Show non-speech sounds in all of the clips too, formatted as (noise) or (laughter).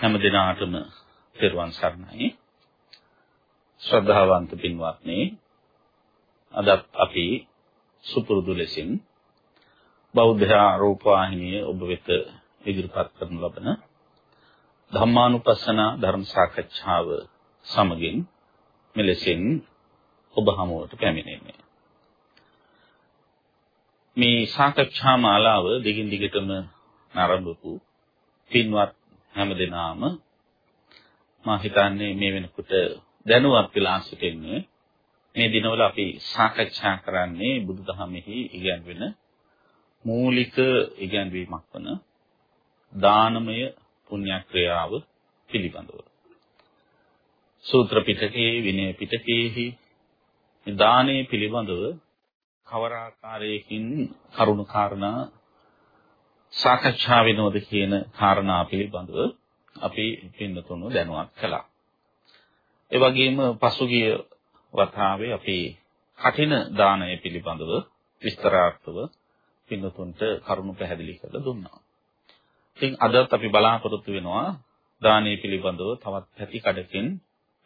හැම දිනාටම පෙරවන් සරණයි ශ්‍රද්ධාවන්ත පින්වත්නි අද අපි සුපුරුදු ලෙසින් බෞද්ධ ආරෝපවාහිනියේ ඔබ වෙත ඉදිරිපත් කරනු ලබන ධම්මානුපස්සන ධර්ම සාකච්ඡාව සමගින් මෙලෙසින් ඔබ හමුවට පැමිණෙන්නේ. මේ සාකච්ඡා මාලාව දිගින් දිගටම ආරම්භපු පින්වත් හැමදෙනාම මා හිතන්නේ මේ වෙනකොට දැනුවත් වෙලා සිටින්නේ මේ දිනවල අපි සාකච්ඡා කරන්නේ බුදුදහමෙහි ඉගැන්වෙන මූලික ඉගැන්වීමක් වන දානමය පුණ්‍යක්‍රියාව පිළිබඳව. සූත්‍ර පිටකයේ විනය පිටකයේහි දානයේ පිළිබඳව කවර ආකාරයකින් කරුණු කාරණා සාකච්ඡා වෙනවද කියන කාරණා පිළිබඳව අපි පින්නතුණු දැනුවත් කළා. ඒ වගේම පසුගිය වතාවේ අපි කටින දානය පිළිබඳව විස්තරාර්ථව පින්නතුන්ට කරුණු පැහැදිලි කරලා දුන්නා. ඉතින් අදත් අපි බලාපොරොත්තු වෙනවා දානය පිළිබඳව තවත් පැති කඩකින්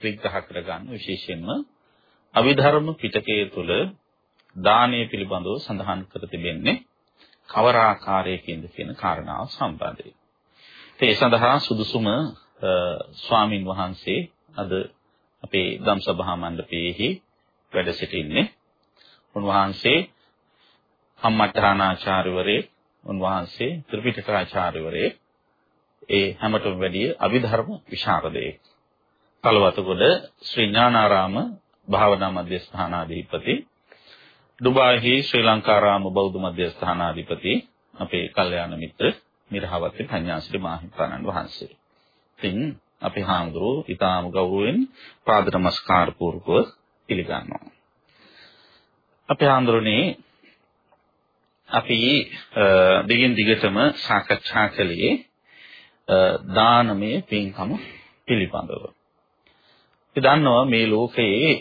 විග්‍රහ කරගන්න විශේෂයෙන්ම අවිධර්ම පිටකයේ තුල දානය පිළිබඳව සඳහන් කර තිබෙන්නේ කවර ආකාරයකින්ද කියන කාරණාව සම්බන්ධයෙන්. ඒ සඳහා සුදුසුම ස්වාමින් වහන්සේ අද අපේ ධම්සභා මණ්ඩපයේහි වැඩ සිටින්නේ. උන්වහන්සේ අම්මඨානාචාර්යවරේ උන්වහන්සේ ත්‍රිපිටකාචාර්යවරේ ඒ හැමතෙම වැඩි අභිධර්ම විශාරදයෙක්. කලවතගොඩ ශ්‍රී ඥානාරාම භාවනා මධ්‍යස්ථානාධිපති ඩුබායිහි ශ්‍රී ලංකාරාම බෞද්ධ මධ්‍යස්ථානාධිපති අපේ කල්යාණ මිත්‍ර මිරහවති පඤ්ඤාශ්‍රී මාහිම්පාණන් වහන්සේ. ඉතින් අපි හාමුදුරුවෝ ඊටාම ගෞරවයෙන් පාද නමස්කාර පූර්වකව පිළිගන්නවා. අපේ හාමුදුරනේ අපි දිගින් දිගටම සාකච්ඡා කළේ දානමය පින්කම පිළිබඳව. අපි දන්නවා මේ ලෝකයේ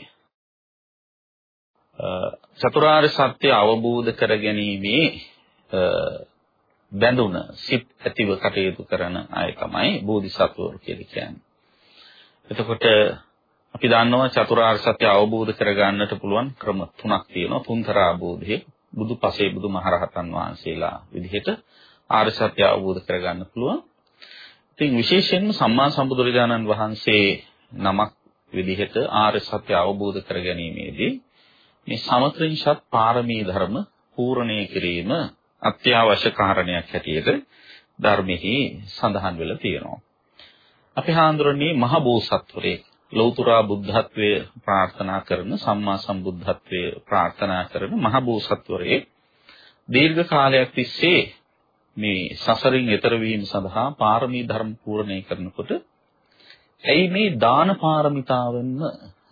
චතුරාර්ය සත්‍ය අවබෝධ කර ගැනීමේ බැඳුන සිත් ඇතිව කටයුතු කරන අය තමයි බෝධිසත්වවරු කියලා කියන්නේ. එතකොට අපි දන්නවා චතුරාර්ය සත්‍ය අවබෝධ කරගන්නට පුළුවන් ක්‍රම තුනක් තියෙනවා. තුන්තරා බෝධිය බුදු පසේ බුදු මහරහතන් වහන්සේලා විදිහට ආර්ය සත්‍ය අවබෝධ කරගන්න පුළුවන්. ඉතින් විශේෂයෙන්ම සම්මා සම්බුදුරජාණන් වහන්සේ නමක් විදිහට ආර්ය සත්‍ය අවබෝධ කර ගැනීමේදී මේ සමත්‍රිංශත් පාරමී ධර්ම පූර්ණේ කිරීම අත්‍යවශ්‍ය කාරණයක් හැටියට ධර්මෙහි සඳහන් වෙලා තියෙනවා. අපි හාඳුරන්නේ මහ බෝසත්වරේ ලෞතර බුද්ධත්වයේ ප්‍රාර්ථනා කරන සම්මා සම්බුද්ධත්වයේ ප්‍රාර්ථනා කරන මහ බෝසත්වරේ දීර්ඝ කාලයක් තිස්සේ මේ සසරින් එතර වීම සඳහා පාරමී ධර්ම පූර්ණේ කරනකොට ඇයි මේ දාන පාරමිතාවෙන්ම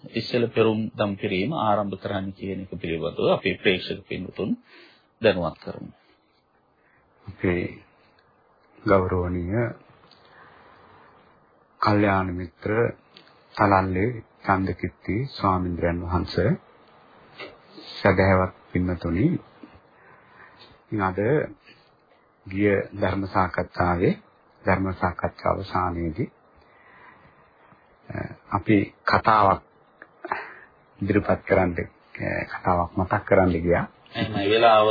ඉස්සෙල් පෙරුම් දම් කිරීම ආරම්භ කරන්න කියන එක පිළිබඳව අපේ ප්‍රේක්ෂක පින්තුන් දැනුවත් කරමු. අපේ ගෞරවනීය කල්යාණ මිත්‍ර තලල්ලේ චන්දකිත්ති ස්වාමීන්ද්‍රයන් වහන්සේ සදහැවත් පින්තුනි ඉතින් අද ගිය ධර්ම සාකච්ඡාවේ ධර්ම සාකච්ඡාව අවසානයේදී අපි කතාවක් ඉදිරිපත් කරන්න කතාවක් මතක් කරන්න ගියා එහෙනම් වෙලාව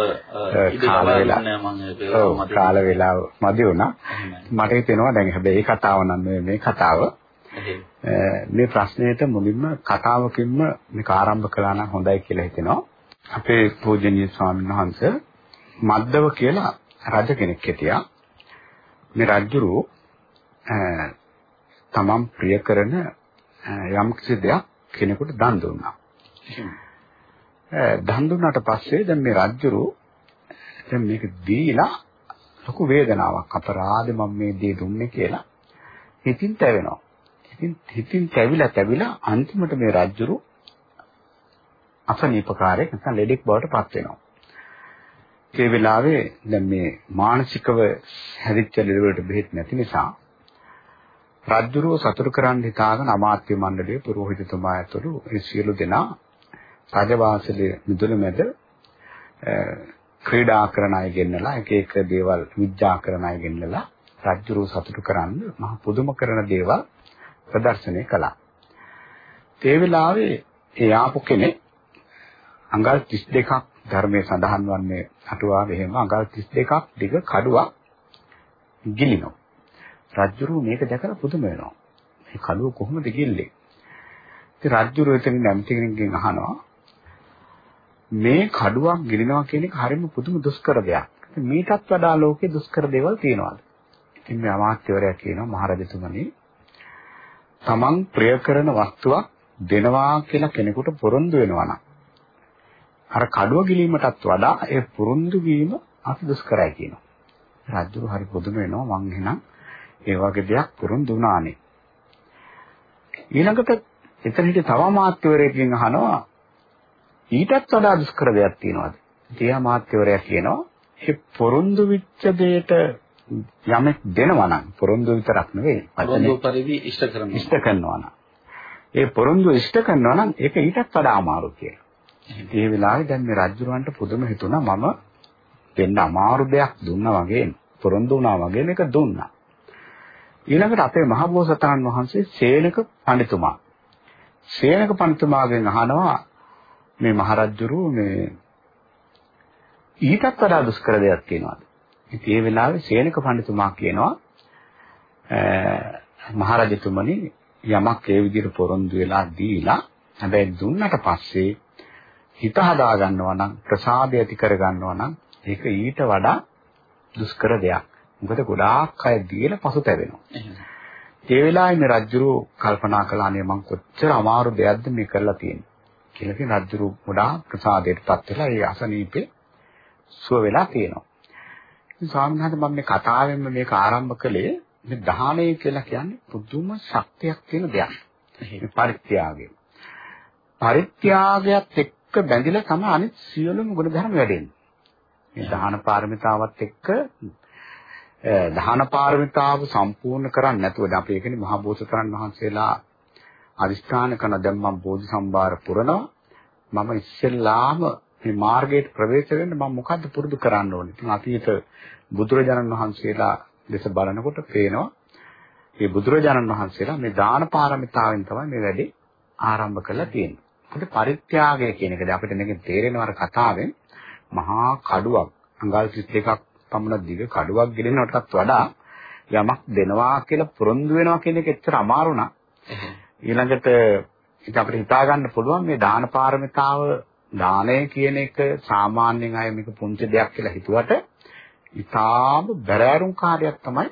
කාල වේලාව මදි වුණා. මට හිතෙනවා දැන් හැබැයි මේ කතාව නම් මේ කතාව මේ ප්‍රශ්නයට මුලින්ම කතාවකින්ම මේක ආරම්භ කළා නම් හොඳයි කියලා හිතෙනවා. අපේ පූජනීය ස්වාමීන් වහන්සේ මද්දව කියලා රජ කෙනෙක් හිටියා. මේ රජුරු තමන් ප්‍රිය කරන යම් කිසි දෙයක් කෙනෙකුට දන් දුන්නා. දන් දුන්නාට පස්සේ දැන් මේ රජුරු දැන් මේක දීලා ලොකු වේදනාවක් අපරාධ මම මේ දේ දුන්නේ කියලා හිතින් තැවෙනවා. ඉතින් හිතින් තැවිලා තැවිලා අන්තිමට මේ රජ්ජුරු අසනීපකාරයෙක් නැත්නම් ලෙඩෙක් බවට පත් වෙනවා. ඒ වෙලාවේ දැන් මේ මානසිකව හැදිච්ච ලෙඩ වලට බෙහෙත් නැති නිසා රජ්ජුරුව සතුටු කරන්න හිතාගෙන අමාත්‍ය මණ්ඩලයේ පුරোহিতතුමා ඇතුළු ඒ සියලු දෙනා රජවාසලේ මිදුණු මැද ක්‍රීඩා කරන අය ගෙන්නලා එක එක දේවල් විඥා කරන අය ගෙන්නලා රජ්ජුරුව සතුටු කරන්න මහ පුදුම කරන දේවල් ප්‍රදර්ශනය කළා. ඒ වෙලාවේ ඒ ආපු කෙනෙක් අඟල් 32ක් ධර්මයේ සඳහන් වන්නේ අටුවාවේ එහෙම අඟල් 32ක් දිග කඩුවක් ගිලිනවා. රජ්ජුරුව මේක දැකලා පුදුම වෙනවා. මේ කඩුව කොහොමද ගිල්ලේ? ඉතින් රජ්ජුරුව එතන නැම්ති කෙනෙක්ගෙන් අහනවා මේ කඩුවක් ගිලිනවා කියන එක හරිම පුදුම දුෂ්කර දෙයක්. මීටත් වඩා ලෝකේ දුෂ්කර දේවල් තියෙනවාද? ඉතින් මේ අමාත්‍යවරයා කියනවා මහරජතුමනි තමන් ප්‍රිය කරන වස්තුවක් දෙනවා කියලා කෙනෙකුට පොරොන්දු වෙනවා නම් අර කඩුව ගිලීමටත් වඩා ඒ පුරුන්දු වීම අති දුෂ්කරයි කියනවා. රජු හරි පුදුම වෙනවා මං එහෙනම් ඒ වගේ දෙයක් පුරුන්දු වුණානේ. ඊළඟට එතන හිටිය තව මාත්‍යවරයෙක්ගෙන් අහනවා ඊටත් වඩා දුෂ්කර දෙයක් තියෙනවද? තියා මාත්‍යවරයා කියනවා ඒ පොරොන්දු විච්ච දෙයට යමෙක් දෙනවා නම් පොරොන්දු විතරක් නෙවෙයි පොරොන්දු පරිදි ඉෂ්ට කරනවා. ඉෂ්ට කරනවා නම් ඒ පොරොන්දු ඉෂ්ට කරනවා නම් ඒක ඊටත් වඩා අමාරු කියලා. ඒ වෙලාවේ දැන් මේ රජුරවන්ට පුදුම හිතුණා මම දෙන්න අමාරු දෙයක් දුන්නා වගේ පොරොන්දු වුණා වගේ මේක දුන්නා. ඊළඟට අපේ මහබෝසතාණන් වහන්සේ සේනක පඬිතුමා. සේනක පඬිතුමාගෙන් අහනවා මේ මහරජුරු මේ ඊටත් වඩා දුෂ්කර දෙයක් තියෙනවාද? ඉතින් ඒ වෙලාවේ සේනක පඬිතුමා කියනවා මහරජතුමනි යමක් ඒ විදිහට පොරොන්දු වෙලා දීලා හැබැයි දුන්නට පස්සේ හිත හදා ගන්නවා නම් ප්‍රසාදය ඇති කර ගන්නවා නම් ඒක ඊට වඩා දුෂ්කර දෙයක්. මොකද ගොඩාක් අය දීලා පසුතැවෙනවා. ඒ වෙලාවේ මේ රජුරු කල්පනා කළා අනේ මං කොච්චර අමාරු දෙයක්ද මේ කරලා තියෙන්නේ. කියලා කියන රජුරු ගොඩාක් ප්‍රසාදයටපත් වෙලා ඒ අසනීපේ සුව වෙලා තියෙනවා. ඉතින් ස්වාමීන් වහන්සේ මම මේ කතාවෙන්ම මේක ආරම්භ කළේ මේ දහණය කියලා කියන්නේ පුදුම ශක්තියක් තියෙන දෙයක්. මේ පරිත්‍යාගය. පරිත්‍යාගයත් එක්ක බැඳිලා තමයි අනිත් සියලුම ගුණධර්ම වැඩෙන්නේ. මේ දහන පාරමිතාවත් එක්ක දහන පාරමිතාව සම්පූර්ණ කරන්නේ නැතුව අපි ඒකනේ මහා බෝසතාණන් වහන්සේලා අදිස්ථාන කරන දැන් මම බෝධි සම්භාර පුරනවා මම ඉස්සෙල්ලාම මේ මාර්ගයට ප්‍රවේශ වෙන්න මම මොකද්ද පුරුදු කරන්න ඕනේ. ඉතින් අතීත බුදුරජාණන් වහන්සේලා දෙස බලනකොට පේනවා මේ බුදුරජාණන් වහන්සේලා මේ දාන පාරමිතාවෙන් තමයි මේ වැඩේ ආරම්භ කරලා තියෙන්නේ. ඒකට පරිත්‍යාගය කියන එකද අපිට මේකෙන් තේරෙනවා අර කතාවෙන් මහා කඩුවක් අඟල් 32ක් පමණ දිග කඩුවක් ගෙනෙනවටත් වඩා යමක් දෙනවා කියලා පුරුදු වෙනවා කියන එක එච්චර අමාරු නා. ඊළඟට ඒක අපිට හිතා ගන්න පුළුවන් මේ දාන පාරමිතාව දානය කියන එක සාමාන්‍යයෙන් අය මේක පුංචි දෙයක් කියලා හිතුවට ඉතාම බැරෑරුම් කාර්යයක් තමයි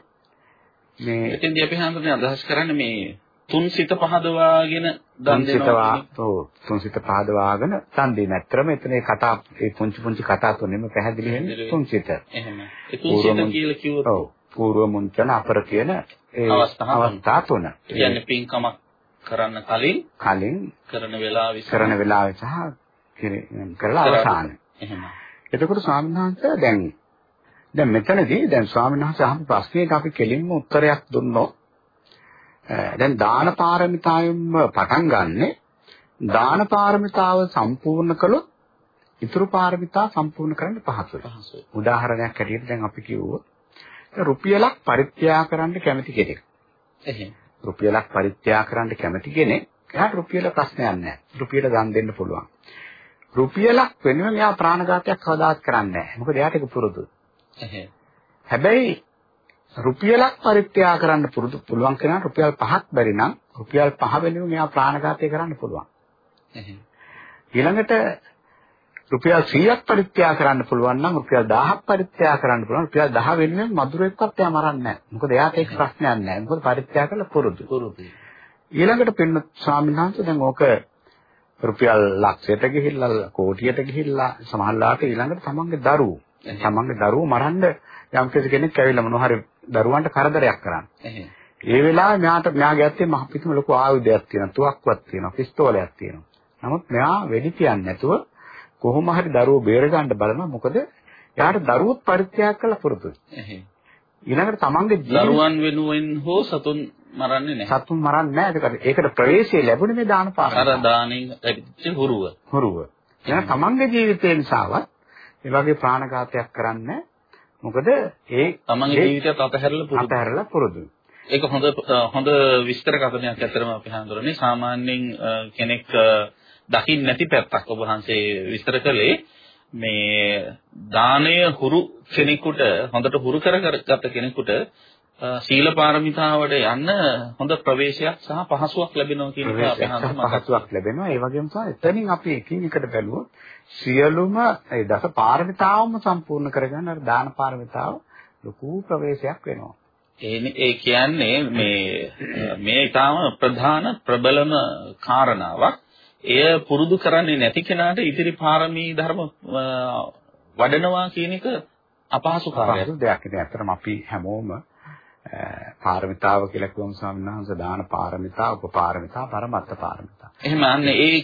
මේ එතෙන්දී අපි හඳුනන අදහස් කරන්නේ මේ තුන් සිත පහදවාගෙන දන් දෙනවා. ඔව් තුන් සිත පහදවාගෙන දන් දෙන. ඇත්තටම එතන ඒ කතා ඒ පුංචි පුංචි කතා තුනෙම පැහැදිලි වෙන්නේ තුන් සිත. එහෙම. ඒ තුන් සිත කියලා කිව්වොත් ඔව් పూర్ව මුංචන අපර කියන ඒ අවස්ථා තුන. කියන්නේ පින්කමක් කරන්න කලින් කලින් කරන වෙලාවෙ කරන වෙලාවෙ සහ කරලා අවසාන. එහෙම. එතකොට ස්වාමීන් වහන්සේ දැන් දැන් මෙතනදී දැන් ස්වාමීන් වහන්සේ අහපු ප්‍රශ්නෙට අපි කෙලින්ම උත්තරයක් දුන්නොත් දැන් දාන පාරමිතාවෙන්ම පටන් ගන්නෙ දාන පාරමිතාව සම්පූර්ණ කළොත් ඉතුරු පාරමිතා සම්පූර්ණ කරන්න පහසුයි. උදාහරණයක් හැටියට දැන් අපි කිව්වොත් රුපියලක් පරිත්‍යාග කරන්න කැමති කෙනෙක්. එහෙනම් රුපියලක් පරිත්‍යාග කරන්න කැමති කෙනෙක් එයාට රුපියල ප්‍රශ්නයක් නැහැ. රුපියල දන් දෙන්න පුළුවන්. රුපියලක් වෙනුවෙන් එයා ප්‍රාණඝාතයක් කවදාත් කරන්නේ නැහැ. මොකද එයාට ඒක පුරුදු. හැබැයි රුපියලක් පරිත්‍යාග කරන්න පුරුදු පුළුවන් කෙනා රුපියල් 5ක් බැරි නම් රුපියල් 5 වෙනුවෙන් එයා ප්‍රාණඝාතය කරන්න පුළුවන්. ඊළඟට රුපියල් 100ක් පරිත්‍යාග කරන්න පුළුවන් නම් රුපියල් 1000ක් පරිත්‍යාග කරන්න පුළුවන් රුපියල් 10 වෙනුවෙන් මధుරෙක්වත් එයා මරන්නේ නැහැ. මොකද එයාට ඒක ප්‍රශ්නයක් නැහැ. මොකද පරිත්‍යාග කළ පුරුදු. පුරුදු. ඊළඟට පින්න ස්වාමීන් වහන්සේ දැන් ඕක රුපියල් ලක්ෂයට ගිහිල්ලා කෝටියට ගිහිල්ලා සමහරලාට ඊළඟට තමන්ගේ දරුවෝ තමන්ගේ දරුවෝ මරන්න යම් කෙනෙක් ඇවිල්ලා මොනවා හරි දරුවන්ට කරදරයක් කරන්නේ. ඒ වෙලාවේ මෙයාට මෙයාගේ ඇත්තේ මහ පිටුම ලොකු ආයුධයක් තියෙනවා, තුවක්කුවක් තියෙනවා, පිස්තෝලයක් තියෙනවා. නමුත් මෙයා වෙඩි තියන්නේ නැතුව කොහොම හරි දරුවෝ බේර ගන්න බලනවා. මොකද එයාට දරුවොත් පරිත්‍යාග කළ පුරුදුයි. ඊළඟට තමන්ගේ දරුවන් වෙනුවෙන් හෝ සතුන් මරන්නේ නැහැ. සතුන් මරන්නේ නැහැ. ඒකට ඒකට ප්‍රවේශය ලැබුණේ මේ දාන පාරම. අර දානෙන් ලැබිච්ච හුරුව. හුරුව. එහෙනම් තමන්ගේ ජීවිතේ නිසාවත් ඒ වගේ ප්‍රාණඝාතයක් කරන්නේ මොකද ඒ තමන්ගේ ජීවිතයත් අතහැරලා පුරුදු. අතහැරලා පුරුදු. ඒක හොඳ හොඳ විස්තර කථනයක් ඇත්තරම අපි හඳුරන්නේ සාමාන්‍යයෙන් කෙනෙක් දකින්න නැති පැත්තක් ඔබ වහන්සේ විස්තර කළේ මේ දානය හුරු කෙනෙකුට හොඳට හුරු කරගත්ත කෙනෙකුට සීල පාරමිතාවට යන්න හොඳ ප්‍රවේශයක් සහ පහසුවක් ලැබෙනවා කියන එක. පහසුවක් ලැබෙනවා. ඒ වගේම තමයි එතනින් අපි එකින් එකට බැලුවොත් සියලුම ඒ දස පාරමිතාවම සම්පූර්ණ කරගන්න අර දාන පාරමිතාව ලොකු ප්‍රවේශයක් වෙනවා. ඒ කියන්නේ මේ මේ ඊටාම ප්‍රධාන ප්‍රබලම කාරණාවක්. එය පුරුදු කරන්නේ නැති කෙනාට ඉතිරි පාරමී ධර්ම වඩනවා කියන එක අපහසු කාර්යයක්. දෙයක්. ඉතින් ඇත්තටම අපි හැමෝම පාරමිතාව කියලා කියවම ස්වාමීන් වහන්සේ දාන පාරමිතා, උපපාරමිතා, පරමත්ත පාරමිතා. එහෙම අන්නේ ඒ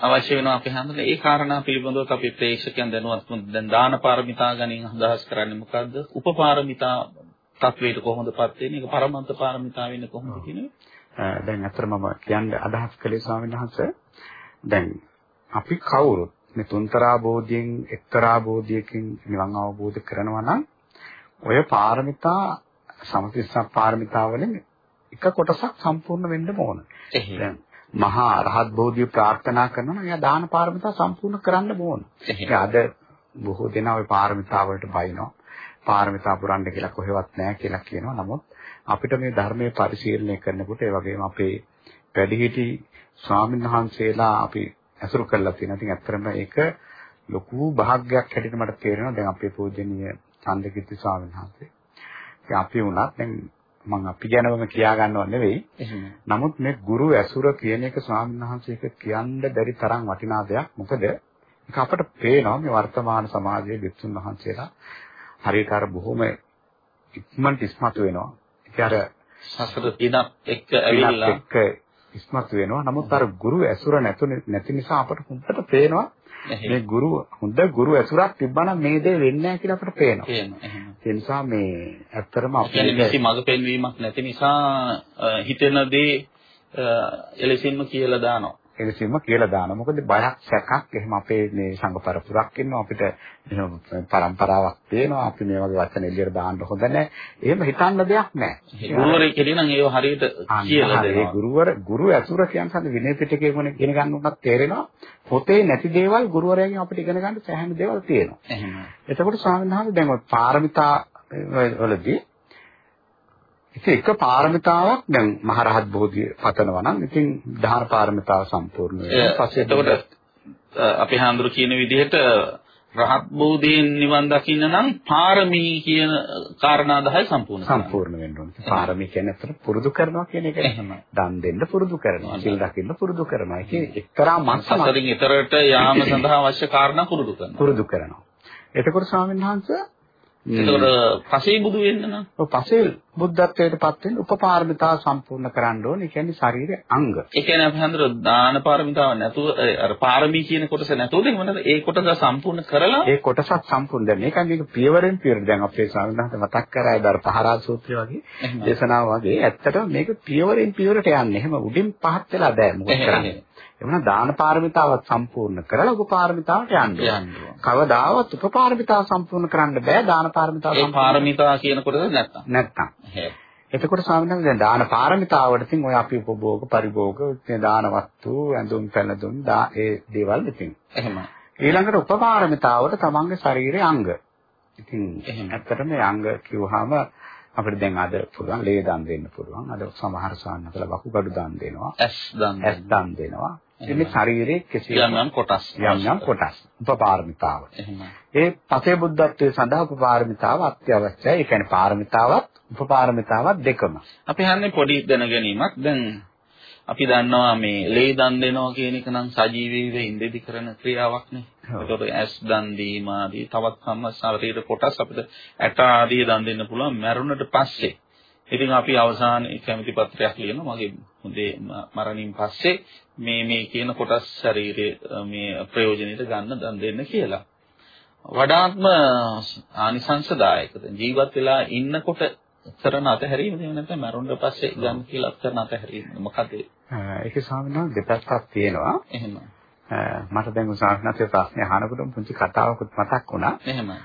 අවශ්‍ය වෙනවා අපි හැමෝම ඒ කාරණා පිළිබඳව අපි ප්‍රේක්ෂකයන් දැනුවත් දැන් දාන පාරමිතා ගැන අදහස් කරන්නේ මොකද්ද? උපපාරමිතා තත්වයට කොහොමදපත් වෙන්නේ? ඒක පරමත්ත පාරමිතා වෙන්නේ කොහොමද කියන්නේ? දැන් අතර මම කියන්න අදහස් කළේ ස්වාමීන් වහන්සේ දැන් අපි කවුරුත් මේ තුන්තරා බෝධියෙන් එක්තරා බෝධියකින් නිවන් අවබෝධ කරනවා නම් ඔය පාරමිතා සමතිස්ස පාරමිතා වලින් එක කොටසක් සම්පූර්ණ වෙන්න ඕන. දැන් මහා රහත් බෝධිය ප්‍රාර්ථනා කරනවා නම් එයා දාන පාරමිතා සම්පූර්ණ කරන්න ඕන. අද බොහෝ දෙනා ওই පාරමිතා වලට බයිනවා. පාරමිතා පුරන්න කියලා කොහෙවත් නැහැ කියලා කියනවා. නමුත් අපිට මේ ධර්මයේ පරිශීලනය කරනකොට ඒ වගේම අපේ වැඩිහිටි ස්වාමීන් වහන්සේලා අපි ඇසුරු කරලා තියෙනවා. ඉතින් ඇත්තටම ඒක ලොකු භාග්යක් හැටියට මට තේරෙනවා. දැන් අපේ පූජනීය චන්දකිත්ති ස්වාමීන් වහන්සේ. ඉතින් අපි වුණත් දැන් මම අපි ගැනම කියා ගන්නව නෙවෙයි. නමුත් මේ ගුරු ඇසුර කියන එක ස්වාමීන් වහන්සේක කියන්න බැරි තරම් වටිනා දෙයක්. මොකද ඒක අපට පේනවා මේ වර්තමාන සමාජයේ විසුන් වහන්සේලා හරියට අර බොහොම ඉක්මනට ඉස්මතු වෙනවා. ඒක අර සසර දිනක් එක්ක ඇවිල්ලා එක්ක ඉස්මතු වෙනවා. නමුත් අර ගුරු ඇසුර නැතු නැති නිසා අපට හොඳට පේනවා මේ ගුරු හොඳ ගුරු ඇසුරක් තිබ්බනම් මේ දේ වෙන්නේ නැහැ කියලා අපට පේනවා. ඒ නිසා මේ ඇත්තටම අපි නිසි මඟ පෙන්වීමක් නැති නිසා හිතෙන දේ එලෙසින්ම කියලා දානවා. එලෙසින්ම කියලා දානවා. මොකද බයක් සැකක් එහෙම අපේ මේ සංඝ පරපුරක් ඉන්නවා අපිට එහෙම પરම්පරාවක් තියෙනවා. අපි මේ වගේ වචන එළියට දාන්න හොඳ නැහැ. එහෙම හිතන්න දෙයක් නැහැ. ගුරුවරයෙක් කියනනම් ඒව හරියට කියලා දෙනවා. ඒ ගුරුවර ගුරු ඇසුර කියන්නේ විනය පිටකේ මොන ඉගෙන ගන්න උනත් තේරෙනවා. පොතේ නැති දේවල් ගුරුවරයාගෙන් අපිට ඉගෙන ගන්න සෑහෙන දේවල් තියෙනවා. එහෙම. එතකොට ස්වාමීන් වහන්සේ දැන් ඔය පාරමිතා වලදී ඉතින් එක පාරමිතාවක් දැන් මහරහත් බෝධිය පතනවා නම් ඉතින් දාන පාරමිතාව සම්පූර්ණ වෙනවා. පස්සේ එතකොට අපි හාමුදුරු කියන විදිහට රහත් බෝධියෙන් නිවන් දකින්න නම් පාරමී කියන කාරණා 10 සම්පූර්ණ සම්පූර්ණ වෙන්න ඕනේ. පාරමී කියන්නේ අතට පුරුදු කරනවා කියන එක. එහෙම. දන් දෙන්න පුරුදු කරනවා. සිල් දකින්න පුරුදු කරනවා. ඒක එක්තරා මට්ටමක්. සසරින් ඊතරට යාම සඳහා අවශ්‍ය කාරණා පුරුදු කරනවා. පුරුදු කරනවා. එතකොට ස්වාමීන් වහන්සේ එතකොට පසේ බුදු වෙන්න නම් ඔව් පසේ බුද්ධත්වයට පත් වෙන්න උපපාරමිතා සම්පූර්ණ කරන්න ඕනේ. ඒ කියන්නේ ශරීරයේ අංග. ඒ කියන්නේ අපි හන්දර දාන පාරමිතාව නැතුව අර පාරමී කියන කොටස නැතුවද නැත්නම් ඒ කොටස සම්පූර්ණ කරලා ඒ කොටසත් සම්පූර්ණ දැන් මේක මේක පියවරෙන් පියවර දැන් අපේ ස්වාමීන් මතක් කරායි දර පහරා සූත්‍රය වගේ දේශනාව වගේ ඇත්තටම මේක පියවරෙන් පියවරට යන්නේ. එහෙම උඩින් පහත් වෙලා බෑ මොකද කරන්නේ. එවනම් දාන පාරමිතාවත් සම්පූර්ණ කරලා උපපාරමිතාවට යන්න කවදාවත් උපපාරමිතාව සම්පූර්ණ කරන්න බෑ දාන පාරමිතාව සම්පූර්ණ. ඒ පාරමිතා කියන කොටස නැත්තම්. නැත්තම්. එතකොට ස්වාමීන් වහන්සේ දැන් දාන පාරමිතාවට ඉතින් ඔය අපි උපභෝග පරිභෝග දාන වස්තු ඇඳුම් පැළඳුම් දා ඒ දේවල් ඉතින්. එහෙම. ඊළඟට උපපාරමිතාවට තමන්ගේ ශරීරයේ අංග. ඉතින් ඇත්තටම මේ අංග කිව්වහම අපිට දැන් අද පුළුවන් ලේ දන් දෙන්න පුළුවන්. අද සමහර සාන්නතල වකුගඩු දන් දෙනවා. ඇස් දන් ඇස් දන් දෙනවා. එන්නේ ශරීරයේ කිසියම් යම් යම් කොටස් යම් යම් කොටස් උපපාරමිතාව. ඒ පසේ බුද්ධත්වයේ සඳහා උපපාරමිතාව අත්‍යවශ්‍යයි. ඒ කියන්නේ පාරමිතාවත් උපපාරමිතාවත් දෙකම. අපි හන්නේ පොඩි දැන ගැනීමක්. දැන් අපි දන්නවා මේ ලේ දන් දෙනවා කියන එක නම් සජීවීව ඉඳෙදි කරන ක්‍රියාවක් නේ. ඒකට ඇස් දන් දීම ආදී තවත් සම්ම ශරීර කොටස් අපිට ඇට ආදී දන් දෙන්න පුළුවන් මරුණට පස්සේ. ඉතින් අපි අවසානයේ කැමැති පත්‍රයක් ලියනවා. මගේ මුදේ මරණින් පස්සේ මේ මේ කියන කොටස් ශරීරයේ මේ ප්‍රයෝජනෙට ගන්න දන් දෙන්න කියලා. වඩාත්ම ආනිසංසදායකද ජීවත් වෙලා ඉන්නකොට කරන අතහැරීම එහෙම නැත්නම් මරුණට පස්සේ ගන්න කියලා කරන අතහැරීම. මොකද? ඒකේ ස්වාමීන් දෙපැත්තක් තියෙනවා. එහෙම මට දැන් උසාවිනාසේ ප්‍රශ්නේ අහනකොට පුංචි කතාවකුත් මතක් වුණා. එහෙමයි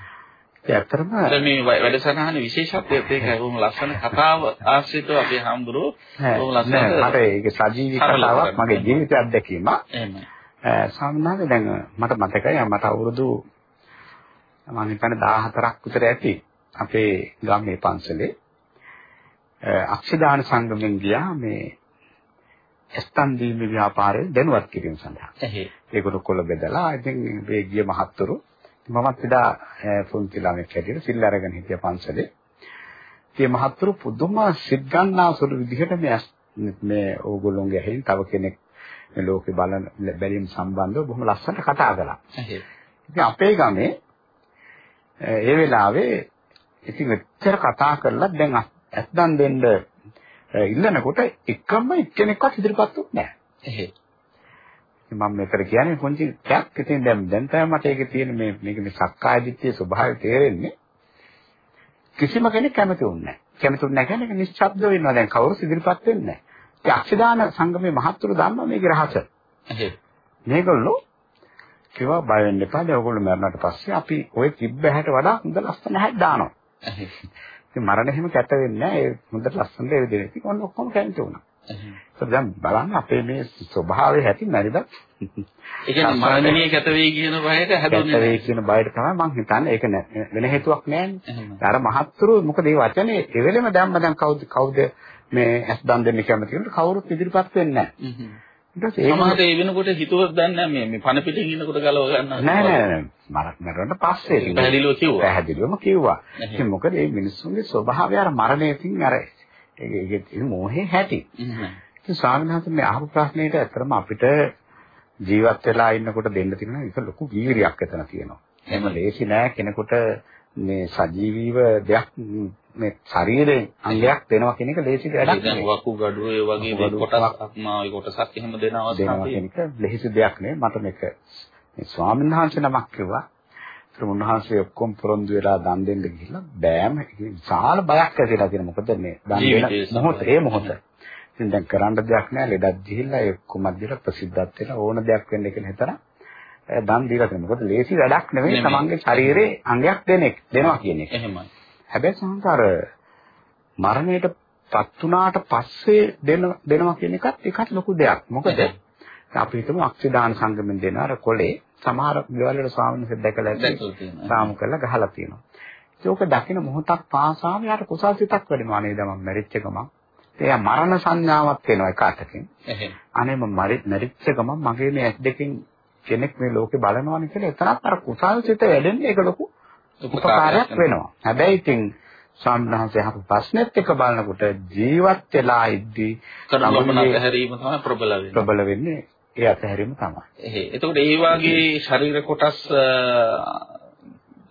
ඇත්තටම මේ වැඩසටහනේ විශේෂත්වයත් ඒකයි බොහොම ලස්සන කතාව ආශ්‍රිතව අපේ හාමුදුරුවෝ බොහොම ලස්සන මට ඒක සජීවී කතාවක් මගේ ජීවිත අත්දැකීමක් එහෙමයි සාමාන්‍යයෙන් දැන් මට මතකයි මට අවුරුදු මම හිතන්නේ 14ක් විතර ඇති අපේ ගමේ පන්සලේ අක්ෂදාන සංගමෙන් ගියා මේ ස්තන් දීමේ ව්‍යාපාරය දැනුවත් කිරීම සඳහා. එහේ. ඒකට කොළ බෙදලා ඉතින් මේ ගිය මහත්තුරු මමත් එදා පුංචි ළමෙක් හැටියට සිල් අරගෙන හිටිය පන්සලේ. මේ මහත්තුරු පුදුම සිත් ගන්නාසුළු විදිහට මේ මේ ඕගොල්ලෝගේ ඇහෙන් තව කෙනෙක් මේ ලෝකේ බලන බැලීම් සම්බන්ධව බොහොම ලස්සනට කතා කළා. ඉතින් අපේ ගමේ ඒ වෙලාවේ ඉතින් මෙච්චර කතා කරලා දැන් ඇත්දන් දෙන්න ඉල්ලනකොට එකම එක්කෙනෙක්වත් ඉදිරිපත් වුනේ නැහැ. මම මෙතන කියන්නේ පොන්චි ටැක් ඉතින් දැන් දැන් තමයි මට ඒකේ තියෙන මේ මේක මේ සක්කාය දිට්ඨියේ ස්වභාවය තේරෙන්නේ. කිසිම කෙනෙක් කැමති වුන්නේ නැහැ. කැමති වුන්නේ නැහැ කියන්නේ නිශ්ශබ්ද වෙනවා. දැන් කවුරුත් ඉදිරිපත් වෙන්නේ නැහැ. ඒ අක්ෂදාන සංගමේ මහත්තුරු දන්නා මේකේ රහස. මේගොල්ලෝ කිව්වා බය වෙන්න එපා. දැන් ඔයගොල්ලෝ මරණට පස්සේ අපි ওই තිබ්බ හැට වඩා හොඳ ලස්සන හැට දානවා. ඉතින් මරණ එහෙම කැත වෙන්නේ නැහැ. ඒ හොඳට ලස්සනට ඒ විදිහට. ඉතින් ඔන්න ඔක්කොම කැමති වුණා. ඒක දැන් බලන්න අපේ මේ ස්වභාවය හැටි නැරිද? (laughs) ඒ කියන්නේ මරණීය කැත වෙයි කියන බයට හැදුනේ. කැත වෙයි කියන බයට තමයි මම හිතන්නේ. ඒක වෙන හේතුවක් නෑනේ. අර මහත්තුරු මොකද මේ වචනේ එවෙලෙම දැම්ම දැන් කවුද කවුද මේ ඇස් දන් දෙන්න කැමති කෙනෙක් කවුරුත් ඉදිරිපත් වෙන්නේ නැහැ. ඊට පස්සේ සමහරට ඒ වෙනකොට හිතුවක් දන්නේ මේ මේ පණ පිටින් ඉන්නකොට ගලව ගන්නවා. නෑ නෑ නෑ. මරක් මරන්න පස්සේ පැහැදිලිව කිව්වා. පැහැදිලිවම කිව්වා. ඉතින් මොකද මේ මිනිස්සුන්ගේ ස්වභාවය අර මරණයකින් අර ඒක ඒක මොහේ හැටි. ඉතින් ස්වාමීන් මේ අහපු ප්‍රශ්නෙට ඇත්තටම අපිට ජීවත් වෙලා ඉන්නකොට දෙන්න තියෙන එක ලොකු වීරියක් එතන තියෙනවා. එහෙම ලේසි නෑ කෙනෙකුට මේ සජීවීව දෙයක් මේ ශරීරයෙන් අංගයක් දෙනවා කියන එක ලේසි වැඩක් නෙවෙයි. දැන් වකු ගඩුව ඒ වගේ කොටසක් මායි කොටසක් එහෙම දෙන අවස්ථාවක් තියෙනවා. ලේසි දෙයක් නෙවෙයි. මට මේක මේ ස්වාමීන් වහන්සේ නමක් කිව්වා. ඒත් උන්වහන්සේ ඔක්කොම පොරොන්දු වෙලා දන් දෙන්න ගිහිල්ලා බෑම විශාල බයක් ඇතිලා තියෙනවා. මොකද මේ දන් දෙන මොහොත ඒ මොහොත. ඉතින් දැන් කරන්න දෙයක් නැහැ. ලෙඩක් ගිහිල්ලා ඒ ඔක්කොම දිලා ප්‍රසිද්ධත් වෙලා ඕන දෙයක් වෙන්න කියලා හිතලා දන් දීලා තියෙනවා. මොකද ලේසි වැඩක් නෙවෙයි තමන්ගේ ශරීරයේ අංගයක් දෙන එක දෙනවා කියන එක. එහෙමයි. හැබැයි සංසාර මරණයට පත් වුණාට පස්සේ දෙන දෙනවා කියන එකත් ඒකත් ලොකු දෙයක්. මොකද අපි හිතමු අක්ෂදාන සංගමෙන් දෙන අර කොලේ සමහර ගෙවල් වල ස්වාමීන් වහන්සේ දැකලා ඇති සාමු කරලා ගහලා තියෙනවා. ඒක දකින මොහොතක් පාසාම යාට කුසල් සිතක් වැඩිනවා නේද මම මැරිච්ච ගමන්. එයා මරණ සංඥාවක් වෙනවා එක අතකින්. අනේ මම මැරිච්ච ගමන් මගේ මේ ඇස් දෙකෙන් කෙනෙක් මේ ලෝකේ බලනවානේ කියලා එතරම් අර කුසල් සිත වැඩෙන්නේ ඒක ලොකු උපකාරයක් වෙනවා. හැබැයි ඉතින් සම්හාසය අහපු ප්‍රශ්නෙත් එක බලනකොට ජීවත් වෙලා ඉද්දී කරන අතහැරීම තමයි ප්‍රබල වෙන්නේ. ප්‍රබල වෙන්නේ ඒ අතහැරීම තමයි. එහේ. එතකොට ඒ වගේ ශරීර කොටස්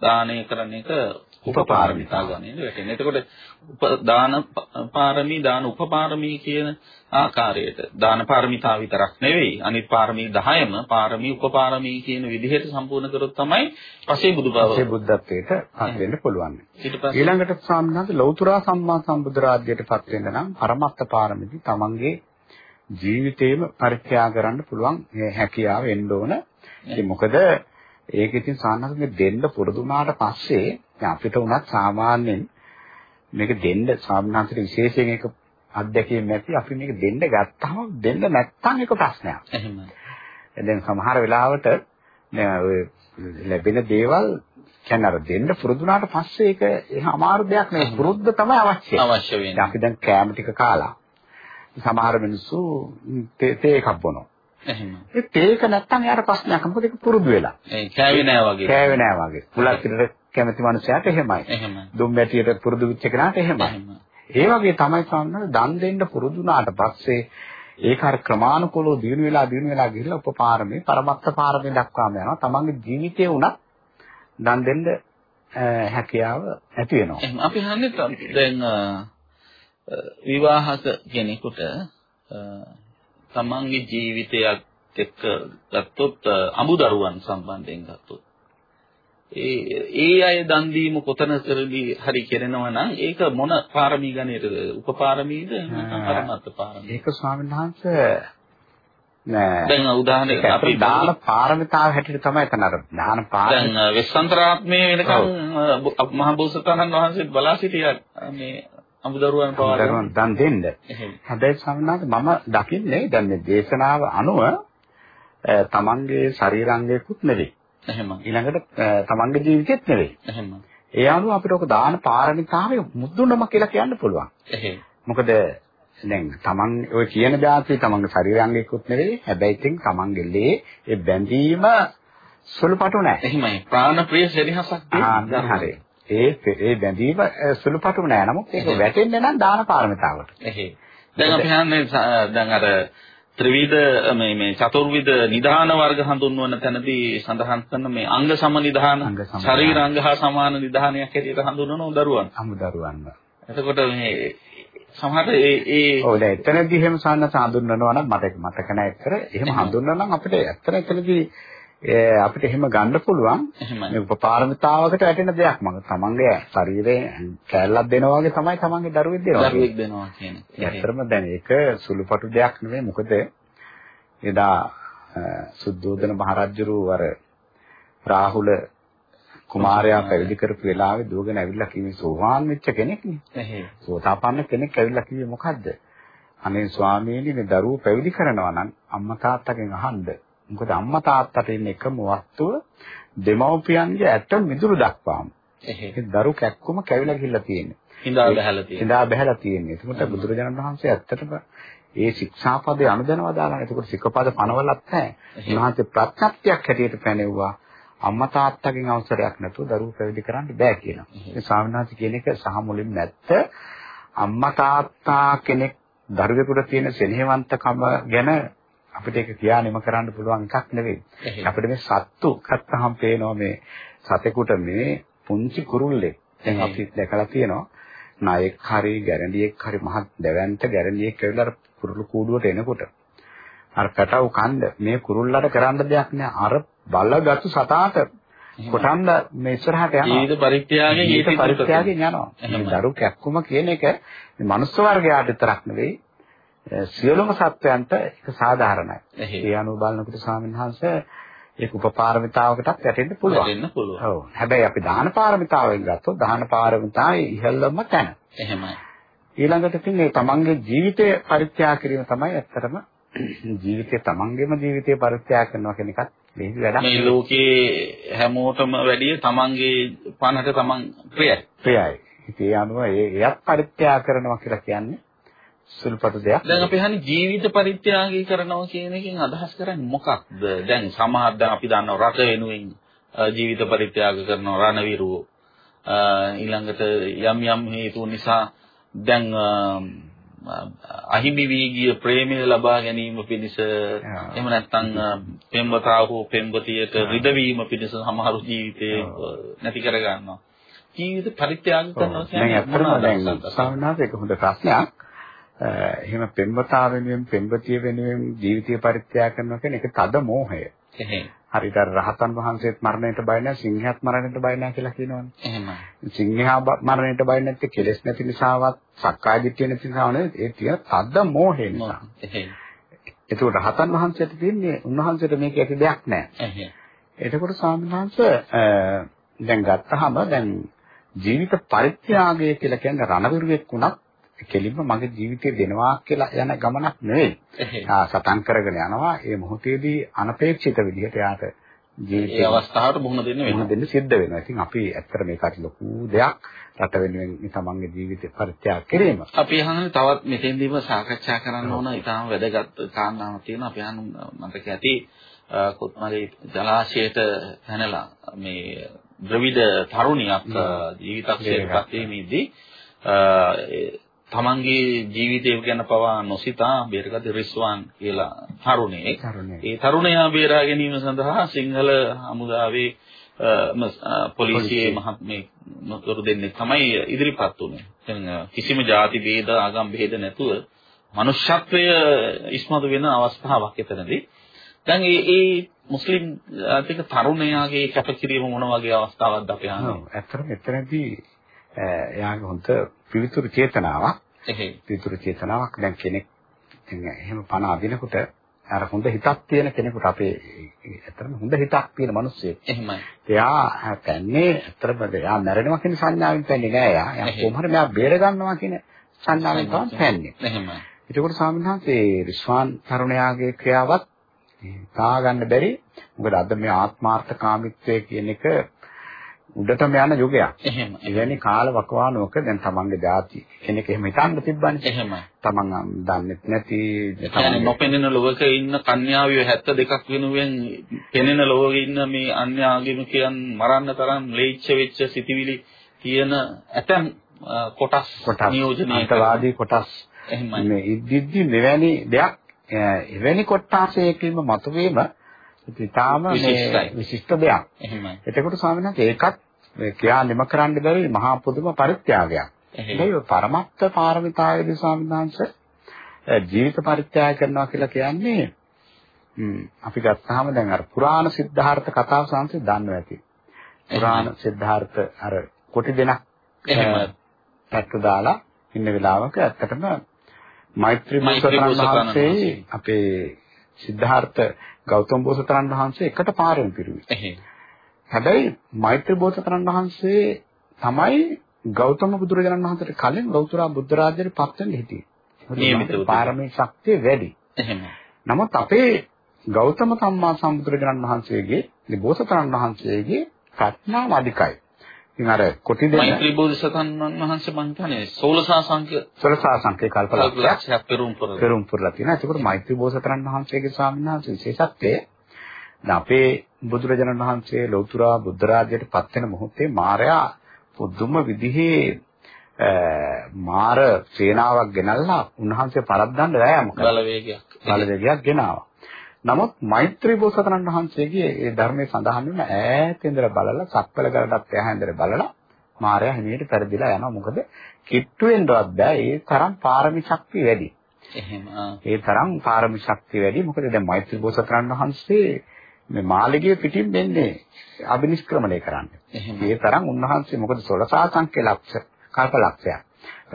දානය කරන එක උපපාරමිතා ගණනේ වැටෙනවා. එතකොට දාන පාරමී දාන උපපාරමී කියන ආකාරයට දාන පාරමිතා විතරක් නෙවෙයි අනිත් පාරමී 10ම පාරමී උපපාරමී කියන විදිහට සම්පූර්ණ කරොත් තමයි පසේ බුදු බව. පසේ බුද්ධත්වයට පත් වෙන්න පුළුවන්. ඊළඟට සාමනාත ලෞතුරා සම්මා සම්බුදු රාජ්‍යයට පත් වෙන්න නම් පරමත්ත පාරමිති තමන්ගේ ජීවිතේම පරිත්‍යාග කරන්න පුළුවන් හැකියාව එන්න ඕන. ඉතින් මොකද ඒක ඉතින් සාමාන්‍යයෙන් දෙන්න පුරුදු වුණාට පස්සේ අපිට උනත් සාමාන්‍යයෙන් මේක දෙන්න සාමාන්‍යයෙන් විශේෂයෙන් එක අත්දැකීම් නැති අපි මේක දෙන්න ගත්තාම දෙන්න නැත්තම් ඒක ප්‍රශ්නයක්. එහෙමයි. දැන් සමහර වෙලාවට ලැබෙන දේවල් කියන්නේ අර දෙන්න පුරුදු වුණාට පස්සේ ඒක අමාරු දෙයක් නෙවෙයි. පුරුද්ද තමයි අවශ්‍ය. අවශ්‍ය වෙන්නේ. අපි දැන් කෑම ටික කාලා සමහර මිනිස්සු තේ එකක් බොනවා. එහෙම. ඒ තේක නැත්තම් යාට ප්‍රශ්නයක්. මොකද ඒක පුරුදු වෙලා. ඒ කෑවේ නෑ වගේ. කෑවේ නෑ වගේ. පුලක් පිටට කැමති මනුස්සයාට එහෙමයි. එහෙමයි. දුම් වැටියට පුරුදු වෙච්ච කෙනාට එහෙමයි. ඒ වගේ තමයි සම්මත දන් දෙන්න පුරුදු වුණාට පස්සේ ඒක අර ක්‍රමානුකූලව දිනු වෙලා දිනු වෙලා ගිහිල්ලා උපපාරමේ පරමත්ත පාරමේ දක්වාම යනවා. තමන්ගේ ජීවිතේ උනත් දන් දෙන්න හැකියාව ඇති වෙනවා. අපි හන්නේ දැන් විවාහක කෙනෙකුට තමන්ගේ ජීවිතයත් එක්ක ගත්තොත් අමුදරුවන් සම්බන්ධයෙන් ගත්තොත්. ඒ ඒ අය දන් දීම කොතනකදී හරි කරනවා නම් ඒක මොන පාරමී ගණයටද උපපාරමීද නැත්නම් පරමත්ත පාරමී ඒක ස්වාමීන් වහන්සේ නෑ. දැන් උදාහරණයක් අපි දාන පාරමිතාව හැටියට තමයි එතන අර දාන පාරමිතාව දැන් වෙස්සන්තරාත්මයේ වෙනකන් මහ බෝසතාණන් වහන්සේ බලා සිටියා මේ අමුදරුවන් පවාදරුවන් දන් දෙන්න. හැබැයි සම්මානක මම දකින්නේ දැන් මේ දේශනාව අනුව තමන්ගේ ශරීරාංගයකුත් නෙවෙයි. එහෙම. ඊළඟට තමන්ගේ ජීවිතෙත් නෙවෙයි. එහෙම. ඒ අනුව අපිට ඔක දාන පාරමිතාවේ මුදුනම කියලා කියන්න පුළුවන්. එහෙම. මොකද දැන් තමන් ඔය කියන දාති තමන්ගේ ශරීරාංගයකුත් නෙවෙයි. හැබැයි ඉතින් තමන්ගේ ලේ ඒ බැඳීම සුළුපටු නෑ. එහෙමයි. ප්‍රාණප්‍රිය ශරීරහසක් තියෙනවා. හරි. ඒ ඒ බැඳීම සුළුපටු නෑ. නමුත් ඒක වැටෙන්නේ නම් දාන පාරමිතාවට. එහෙයි. දැන් අපි හන්නේ දැන් අර ත්‍රිවිධ මේ මේ චතුර්විධ නිධාන වර්ග හඳුන්වන තැනදී සඳහන් කරන මේ අංග සම නිධාන ශරීරාංග හා සමාන නිධානයක් හැටියට හඳුන්වන උදරුවන්. අමුදරුවන්ව. එතකොට මේ සමහර ඒ ඒ ඔව් දැන් එතනදී එහෙම සාන්නස හඳුන්වනවා නම් මට මතක නැහැ ඇත්තට. එහෙම හඳුන්වනවා නම් අපිට ඇත්තට එතනදී අපිට එහෙම ගන්න පුළුවන්. මේ උපපාරමිතාවකට වැටෙන දෙයක් මම තමන්ගේ ශරීරයේ කැලලක් දෙනවා වගේ තමයි තමන්ගේ දරුවෙක් දෙනවා. දරුවෙක් දෙනවා කියන්නේ. ඇත්තටම දැන් ඒක සුළුපටු දෙයක් නෙවෙයි. මොකද එදා සුද්ධෝදන මහරජුරු අර රාහුල කුමාරයා පැවිදි කරපු වෙලාවේ දුවගෙන ඇවිල්ලා කිව්වේ සෝවාන් වෙච්ච කෙනෙක් නේ. සෝතාපන්න කෙනෙක් ඇවිල්ලා කිව්වේ මොකද්ද? අනේ ස්වාමීනි මේ දරුවෝ පැවිදි කරනවා නම් අම්මා තාත්තගෙන් අහන්න මොකද අම්මා තාත්තට ඉන්න එකම වස්තුව දෙමව්පියන්ගේ ඇට මිදුළු දක්වාම. ඒක දරු කැක්කම කැවිලා ගිහිල්ලා තියෙන්නේ. හිඳා බහැලා තියෙන්නේ. හිඳා බහැලා තියෙන්නේ. ඒකට බුදුරජාණන් වහන්සේ ඇත්තටම ඒ ශික්ෂාපදේ අනුදැනව දාලා ඒකට සිකපද පනවලත් නැහැ. උන්වහන්සේ ප්‍රත්‍යක්ෂයක් හැටියට පැනෙවුවා. අම්මා තාත්තගෙන් අවසරයක් නැතුව දරුවෝ පැවිදි කරන්න බෑ කියනවා. ඒ ස්වාමීන් වහන්සේ කියන එක සහ මුලින්ම ඇත්ත. අම්මා තාත්තා කෙනෙක් දරුවෙකුට තියෙන සෙනෙහවන්තකම ගැන අපිට ඒක කියානෙම කරන්න පුළුවන් එකක් නෙවෙයි. අපිට මේ සත්තු ගත්තාම පේනවා මේ සතෙකුට මේ පුංචි කුරුල්ලෙක්. දැන් අපි දැකලා තියෙනවා. නායෙක් හරි ගැරන්ඩියෙක් හරි මහත් දැවැන්ත ගැරන්ඩියෙක් ඇවිල්ලා අර කුරුළු කූඩුවට එනකොට අර පැටව කන්ද මේ කුරුල්ලට කරන්න දෙයක් නෑ. අර බලගත්තු සතාට කොටන්න මේ ඉස්සරහට යනවා. ජීවිත පරිත්‍යාගයෙන් ජීවිත පරිත්‍යාගයෙන් යනවා. මේ දරු කැක්කුම කියන එක මනුස්ස වර්ගයාට විතරක් නෙවෙයි සියලුම සත්වයන්ට ඒක සාධාරණයි. ඒ අනුව බලනකොට ස්වාමීන් වහන්සේ ඒක උපපාරමිතාවකටත් වැටෙන්න පුළුවන්. වැටෙන්න පුළුවන්. ඔව්. හැබැයි අපි දාන පාරමිතාවෙන් ගත්තොත් දාන පාරමිතාවේ ඉහළම තැන. එහෙමයි. ඊළඟට ඉතින් මේ තමන්ගේ ජීවිතය පරිත්‍යාග කිරීම තමයි ඇත්තටම (clears throat) ජීවිතය තමන්ගේම ජීවිතය පරිත්‍යාග කරනවා කියන එකත් ලේසි වැඩක්. මේ ලෝකේ හැමෝටම වැඩිය තමන්ගේ පනට තමන් ප්‍රියයි. ප්‍රියයි. ඉතින් ඒ අනුව ඒ එයත් පරිත්‍යාග කරනවා කියලා කියන්නේ සුළුපටු දෙයක්. දැන් අපි හන්නේ ජීවිත පරිත්‍යාගය කරනවා කියන එකෙන් අදහස් කරන්නේ මොකක්ද? දැන් සමහර දැන් අපි දන්නවා රට වෙනුවෙන් ජීවිත පරිත්‍යාග කරනවා රණවිරුවෝ. ඊළඟට යම් යම් හේතු නිසා දැන් අහිමි වී ගිය ප්‍රේමය ලබා ගැනීම පිණිස එහෙම නැත්නම් පෙම්වතා හෝ පෙම්වතියට රිදවීම පිණිස සමහරු ජීවිතේ නැති කර ගන්නවා. ජීවිත පරිත්‍යාග කරනවා කියන්නේ? දැන් සාමාන්‍යයෙන් හොඳ ප්‍රශ්නයක්. එහෙම පෙම්වතා වෙනුවෙන් පෙම්වතිය වෙනුවෙන් ජීවිතය පරිත්‍යාග කරනවා කියන එක තද මෝහය. එහෙම. හරියට රහතන් වහන්සේත් මරණයට බය නැහැ සිංහයාත් මරණයට බය නැහැ කියලා කියනවනේ. එහෙමයි. සිංහයා මරණයට බය නැත්තේ කෙලෙස් නැති නිසාවත් සක්කාය දිට්ඨිය නැති නිසාව නෙවෙයි ඒ තියෙන තද මෝහය නිසා. එහෙම. ඒක රහතන් වහන්සේට තියෙන්නේ උන්වහන්සේට මේක ඇති දෙයක් නැහැ. එතකොට වහන්සේ දැන් ගත්තාම දැන් ජීවිත පරිත්‍යාගය කියලා කියන්නේ රණවිරුවෙක් වුණත් කෙලින්ම මගේ ජීවිතය දෙනවා කියලා යන ගමනක් නෙවෙයි. සතන් කරගෙන යනවා. ඒ මොහොතේදී අනපේක්ෂිත විදිහට යාට ජීවිතයේ අවස්ථාවට මුහුණ දෙන්න වෙනවා. දෙන්න සිද්ධ වෙනවා. ඉතින් අපි ඇත්තට මේකට ලොකු දෙයක් රට වෙනුවෙන් තමන්ගේ ජීවිතය පරිත්‍යාග කිරීම. අපි අහන්නේ තවත් මෙතෙන්දීම සාකච්ඡා කරන්න ඕන ඉතාම වැදගත් කාරණාවක් තියෙනවා. අපි අහන මතක ඇති කොත්මලේ ජලාශයට පැනලා මේ ද්‍රවිඩ තරුණියක් ජීවිතක්ෂයට පත් වීමේදී තමන්ගේ ජීවිතය ගැන පවා නොසිතා බේරගත් රිස්වාන් කියලා තරුණයෙක්. ඒ තරුණයා බේරා ගැනීම සඳහා සිංහල හමුදාවේ පොලිසියේ මහත්මේ නොතරු දෙන්නේ තමයි ඉදිරිපත් වුනේ. කිසිම ಜಾති ભેද ආගම් ભેද නැතුව මනුෂ්‍යත්වය ඉස්මතු වෙන අවස්ථාවක් එතනදී. දැන් මේ මේ මුස්ලිම් අතික තරුණයාගේ කැපකිරීම මොන වගේ අවස්ථාවක්ද අපි අහන්නේ? ඇත්තටම එතනදී එයාගේ හොඳ පිවිතුරු චේතනාවක් පිවිතුරු චේතනාවක් දැන් කෙනෙක් එහෙම පණ අදිනකොට අර හොඳ හිතක් තියෙන කෙනෙකුට අපේ ඇත්තටම හොඳ හිතක් තියෙන මිනිස්සෙක්. එහෙමයි. එයා පැන්නේ ඇත්තටම එයා මැරෙනවා කියන සංඥාවෙන් පැන්නේ නෑ එයා. එයා කොහොම හරි මෙයා බේර ගන්නවා කියන සංඥාවෙන් තමයි පැන්නේ. එහෙමයි. ඒකෝට ස්වාමීන් වහන්සේ රිස්වාන් තරුණයාගේ ක්‍රියාවත් තා ගන්න බැරි. මොකද අද මේ ආත්මාර්ථකාමීත්වය කියන එක උඩටම යන යුගයක්. එහෙම. එවැනි කාල වකවානුවක දැන් තමන්ගේ ಜಾති කෙනෙක් එහෙම හිතන්න තිබ්බනේ. එහෙමයි. තමන් දන්නේ නැති කියන්නේ නොපෙනෙන ලෝකක ඉන්න කන්‍යාවිය 72ක් වෙනුවෙන් පෙනෙන ලෝකෙ ඉන්න මේ අන්‍ය ආගමිකයන් මරන්න තරම් ලේච්ඡ වෙච්ච සිටිවිලි තියෙන ඇතම් කොටස් නියෝජනය අන්තවාදී කොටස් එහෙමයි. මේ ඉද්දිද්දි මෙවැනි දෙයක් එවැනි කොටාසයකින්ම මතුවීම ඉතාම විශිෂ්ට දෙයක්. එහෙමයි. එතකොට ස්වාමීන් වහන්සේ ඒකත් කියා නිම කරන්න බැරි මහා පුදුම පරිත්‍යාගයක්. ඒ පරමත්ත පාරමිතාවේදී ස්වාමීන් වහන්සේ ජීවිත පරිත්‍යාග කරනවා කියලා කියන්නේ අපි ගත්තාම දැන් අර පුරාණ සිද්ධාර්ථ කතාව සංසි දන්නවා ඇති. පුරාණ සිද්ධාර්ථ අර කොටි දෙනක් පැත්ත දාලා ඉන්න වෙලාවක ඇත්තටම මෛත්‍රී බෝසතාණන් අපේ සිද්ධාර්ථ ගෞතම බෝසතාණන් වහන්සේ එකට පාරෙන් පිරුවේ. හැබැයි මෛත්‍රී බෝසතාණන් වහන්සේ තමයි ගෞතම බුදුරජාණන් වහන්සේට කලින් ගෞතම බුද්ධ රාජ්‍යයට පත් වෙන්න හිටියේ. නියමිතව පාරමී ශක්තිය වැඩි. එහෙම. නමුත් අපේ ගෞතම සම්මා සම්බුදුරජාණන් වහන්සේගේ බෝසතාණන් වහන්සේගේ ප්‍රඥාව අධිකයි. ඉතින් අර කොටි දෙන මෛත්‍රී බෝධිසත්වයන් වහන්සේ මං කියන්නේ 16 සංඛ්‍ය 16 සංඛ්‍ය කල්පලක්ෂයක් පෙරම් පුරලා පෙරම් පුරලා තියෙනවා. ඒකෝට මෛත්‍රී බෝසත්වයන් වහන්සේගේ ස්වාමීන් වහන්සේ විශේෂත්වය දැන් අපේ බුදුරජාණන් වහන්සේ ලෞතර බුද්ධ රාජ්‍යයට පත් වෙන මොහොතේ මාරයා පුදුම විදිහේ මාර සේනාවක් ගෙනල්ලා උන්වහන්සේ පරද්දන්න රැයම කළා. බලවේගයක්. බලවේගයක් ගෙනාවා. නමුත් මෛත්‍රී බෝසතාණන් වහන්සේගේ ඒ ධර්මයේ සඳහන් වෙන ඈත ඉඳලා බලලා සක්වල ගලඩත් එහා ඉඳලා බලලා මාර්යා හිමියට පෙරදිලා යනවා. මොකද කිට්ටු වෙන්නවත් බෑ. ඒ තරම් පාරමී ශක්තිය වැඩි. එහෙම. ඒ තරම් පාරමී ශක්තිය වැඩි. මොකද දැන් මෛත්‍රී බෝසතාණන් වහන්සේ මේ මාළිගයේ පිටින් වෙන්නේ අබිනිෂ්ක්‍රමණය කරන්නේ. ඒ තරම් උන්වහන්සේ මොකද 16 සංඛ්‍ය ලක්ෂ කල්ප ලක්ෂයක්.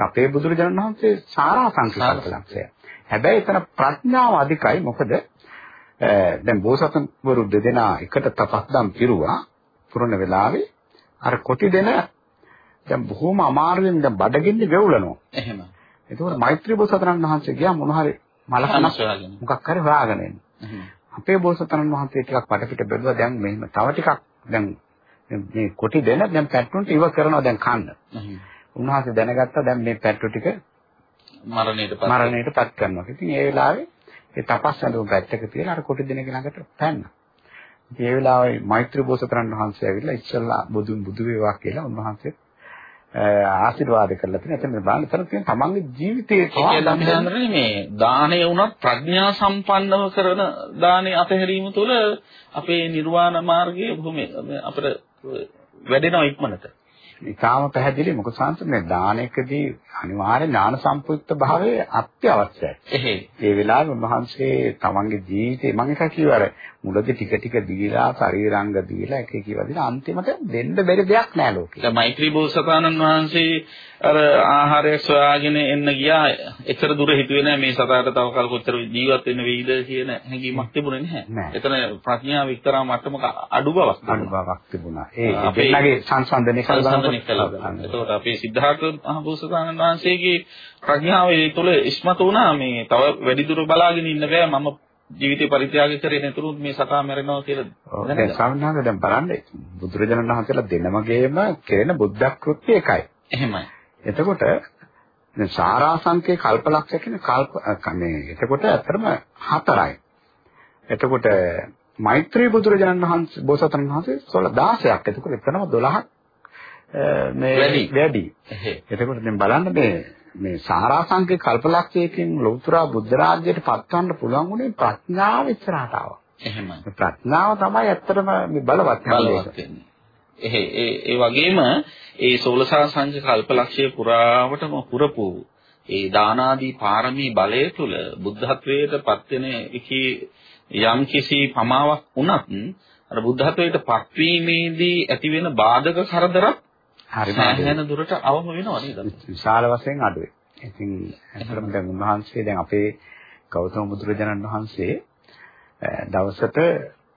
අපේ බුදුරජාණන් වහන්සේ සාරා සංඛ්‍ය කල්ප ලක්ෂයක්. හැබැයි එතන ප්‍රඥාව අධිකයි. මොකද දැන් බෝසත්වරු දෙදෙනා එකට තපස්දම් පිරුවා පුරන වෙලාවේ අර කොටි දෙන දැන් බොහොම අමාරුවෙන් දැන් බඩගින්නේ වෙවුලනවා. එහෙම. ඒකෝර මෛත්‍රී බෝසත්ණන් වහන්සේ ගියා මොන හරි මලකනක් මොකක් හරි හොයාගෙන එන්න. අපේ බෝසත්ණන් වහන්සේ ටිකක් වටපිට බැලුවා දැන් මෙහෙම තව ටිකක් දැන් මේ කොටි දෙන දැන් පැට්ටුන්ට ඉව කරනවා දැන් කන්න. උන්වහන්සේ දැනගත්තා දැන් මේ පැට්ටු ටික මරණයටපත් මරණයටපත් කරනවා. ඉතින් ඒ වෙලාවේ ඒ තපස් ඇඳුම් පැත්තක තියලා අර කොටි දෙනෙක් ළඟට පැන්නා. ඒ වෙලාවේ මෛත්‍රී බෝසතරන් වහන්සේ ඇවිල්ලා ඉස්සල්ලා බුදුන් බුදු වේවා කියලා උන්වහන්සේ ආශිර්වාද කරලා තියෙන. එතන බලන්න තර තියෙන තමන්ගේ ජීවිතයේ පවා මේ දාණය වුණත් ප්‍රඥා සම්පන්නව කරන දාණය අතහැරීම තුළ අපේ නිර්වාණ මාර්ගයේ බොහොම අපිට වැඩෙනවා ඉක්මනට. ඉතාම පැහැදිලි මොකද සංසමේ දානයකදී අනිවාර්ය ඥාන සම්පූර්ණ භාවය අත්‍යවශ්‍යයි. ඒ වෙලාවේ උන්වහන්සේ තමන්ගේ ජීවිතේ මම එක කිව්වර මුලදී ටික ටික දීලා ශරීරාංග දීලා එක එක දීලා අන්තිමට දෙන්න බැරි දෙයක් නෑ ලෝකේ. දැන් මෛත්‍රී බෝසතාණන් වහන්සේ අර ආහාරය සොයාගෙන එන්න ගියා. එතර දුර හිතුවේ නෑ මේ සතාට තව කල් කොච්චර ජීවත් වෙන්න වෙයිද කියන හැඟීමක් තිබුණේ නැහැ. එතන ප්‍රඥාව එක්තරා මට්ටමක අඩු බවක් අඩු බවක් තිබුණා. ඒ දෙන්නගේ සංසන්දනය කළා. එතකොට අපේ සිද්ධාර්ථ මහබෝසතාණන් වහන්සේගේ ප්‍රඥාව ඒ තුළ ඉස්මතු වුණා මේ තව වැඩි දුර බලාගෙන ඉන්න බෑ මම ජීවිතේ පරිත්‍යාග කරේ නැතුණු මේ සතා මැරෙනවා කියලා දැන් සාමාන්‍යයෙන් දැන් බලන්න බුදුරජාණන් වහන්සේලා දෙනමගේම කෙරෙන බුද්ධ කෘත්‍ය එකයි. එහෙමයි. එතකොට දැන් සාරාංශකේ කල්පලක්ෂ කියන කල්ප මේ එතකොට ඇත්තටම හතරයි. එතකොට මෛත්‍රී බුදුරජාණන් වහන්සේ බෝසතාණන් වහන්සේ 16ක්. එතකොට එතනම 12ක් මේ වැඩි. එතකොට දැන් බලන්න මේ මේ සාරාංශකේ කල්පලක්ෂයකින් ලෞතර බුද්ධ රාජ්‍යයට පත්වන්න පුළුවන් උනේ ප්‍රඥාව ඉස්සරහට ආවා. එහෙමයි. ප්‍රඥාව තමයි ඇත්තටම බලවත් බලවත් වෙන්නේ. ඒ ඒ ඒ වගේම ඒ සෝලසා සංජ කල්පලක්ෂය පුරාවටම පුරපු ඒ දානාදී පාරමී බලය තුල බුද්ධත්වයට පත් වෙන එකී යම් කිසි පමාවක් වුණත් අර බුද්ධත්වයට පත්වීමේදී ඇති වෙන බාධක කරදරත් හරිම දුරට අවම වෙනවා නේද? විශාල වශයෙන් අඩුවේ. ඉතින් ඇත්තටම දැන් උන්වහන්සේ දැන් අපේ ගෞතම බුදුරජාණන් වහන්සේ දවසට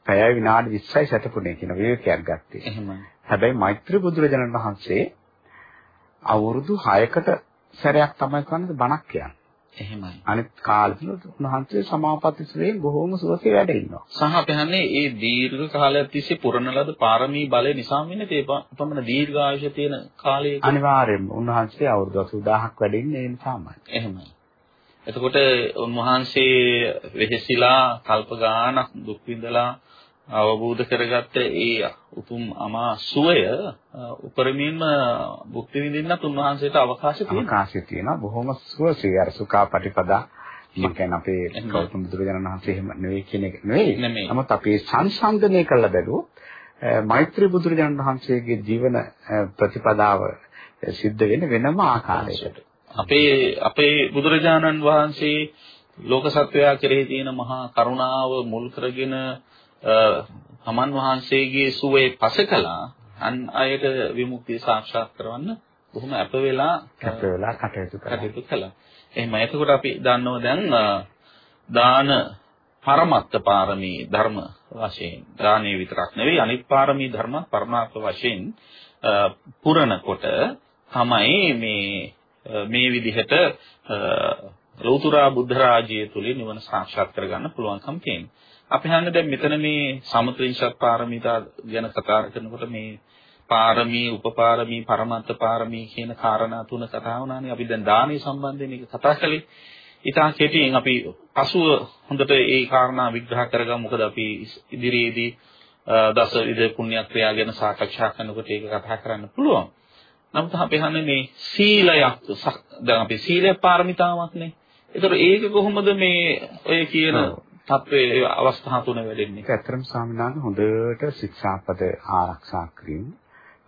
පැය විනාඩි 20යි සැතපුණේ කියන විවේකයක් ගත්තේ. එහෙමයි. හැබැයි මෛත්‍රී බුදුරජාණන් වහන්සේ අවුරුදු 6කට සැරයක් තමයි කරන්නේ බණක් කියන්නේ. එහෙමයි. අනිත් කාලෙදින උන්වහන්සේ සමාපatti සුවේ බොහෝම සුවසේ වැඩ ඉන්නවා. සහ අපි හන්නේ මේ දීර්ඝ කාලයක් තිස්සේ පුරන ලද පාරමී බලය නිසා වෙන්නේ ඒ පමණ දීර්ඝායුෂ තියෙන කාලයක අනිවාර්යයෙන්ම උන්වහන්සේ අවුරුදු 80000ක් වැඩ ඉන්නේ ඒ නිසාමයි. එහෙමයි. එතකොට උන්වහන්සේ වෙහෙසිලා කල්ප ගානක් දුක් විඳලා අවබෝධ කරගත්ත ඒ උතුම් අමා සුවය උපරිමයෙන්ම භුක්ති විඳින්නත් උන්වහන්සේට අවකාශය තියෙනවා. අවකාශය තියෙනවා. බොහොම සුවසේ අර සුඛාපටිපදා මම කියන්නේ අපේ ගෞතම බුදුරජාණන් වහන්සේ එහෙම නෙවෙයි කියන එක නෙවෙයි. නමුත් අපි සංසන්දනය කරලා බැලුවොත් මෛත්‍රී බුදුරජාණන් වහන්සේගේ ජීවන ප්‍රතිපදාව සිද්ධ වෙන වෙනම ආකාරයකට. අපේ අපේ බුදුරජාණන් වහන්සේ ලෝක සත්වයා කෙරෙහි තියෙන මහා කරුණාව මුල් කරගෙන තමන් වහන්සේගේ සුවේ පසකලා අන් අයට විමුක්තිය සාක්ෂාත් කරවන්න බොහොම අප වෙලා අප වෙලා කටයුතු කටයුතු කළා. එහෙම එතකොට අපි දන්නවා දැන් දාන පරමත්ත පාරමී ධර්ම වශයෙන් දානේ විතරක් නෙවෙයි අනිත් පාරමී ධර්ම පරමාර්ථ වශයෙන් පුරනකොට තමයි මේ මේ විදිහට ලෞතුරා බුද්ධ රාජ්‍යය තුලින් නිවන සාක්ෂාත් කරගන්න පුළුවන්කම තියෙනවා. අපි හන්නේ දැන් මෙතන මේ සමත්‍රිංශත් පාරමිතා ගැන කතා කරනකොට මේ පාරමී, උපපාරමී, පරමත්ත පාරමී කියන කාරණා තුන කතා වුණානේ. අපි දැන් දානය සම්බන්ධයෙන් මේක කතා කළේ. ඊටා කෙටියෙන් අපි පසුව හොඳට ඒ කාරණා විග්‍රහ කරගමු. මොකද අපි ඉදිරියේදී දස විද පුණ්‍ය ක්‍රියා ගැන සාකච්ඡා කරනකොට ඒක කතා කරන්න පුළුවන්. නමුත් අපි හන්නේ මේ සීලයක් දැන් අපි සීලය පාරමිතාවක්නේ. ඒතර ඒක කොහොමද මේ ඔය කියන තත්වයේ අවස්ථා තුන වැඩෙන්නේ. ඒක ඇත්තටම ස්වාමීන් වහන්සේ හොඳට ශික්ෂාපද ආරක්ෂා කිරීම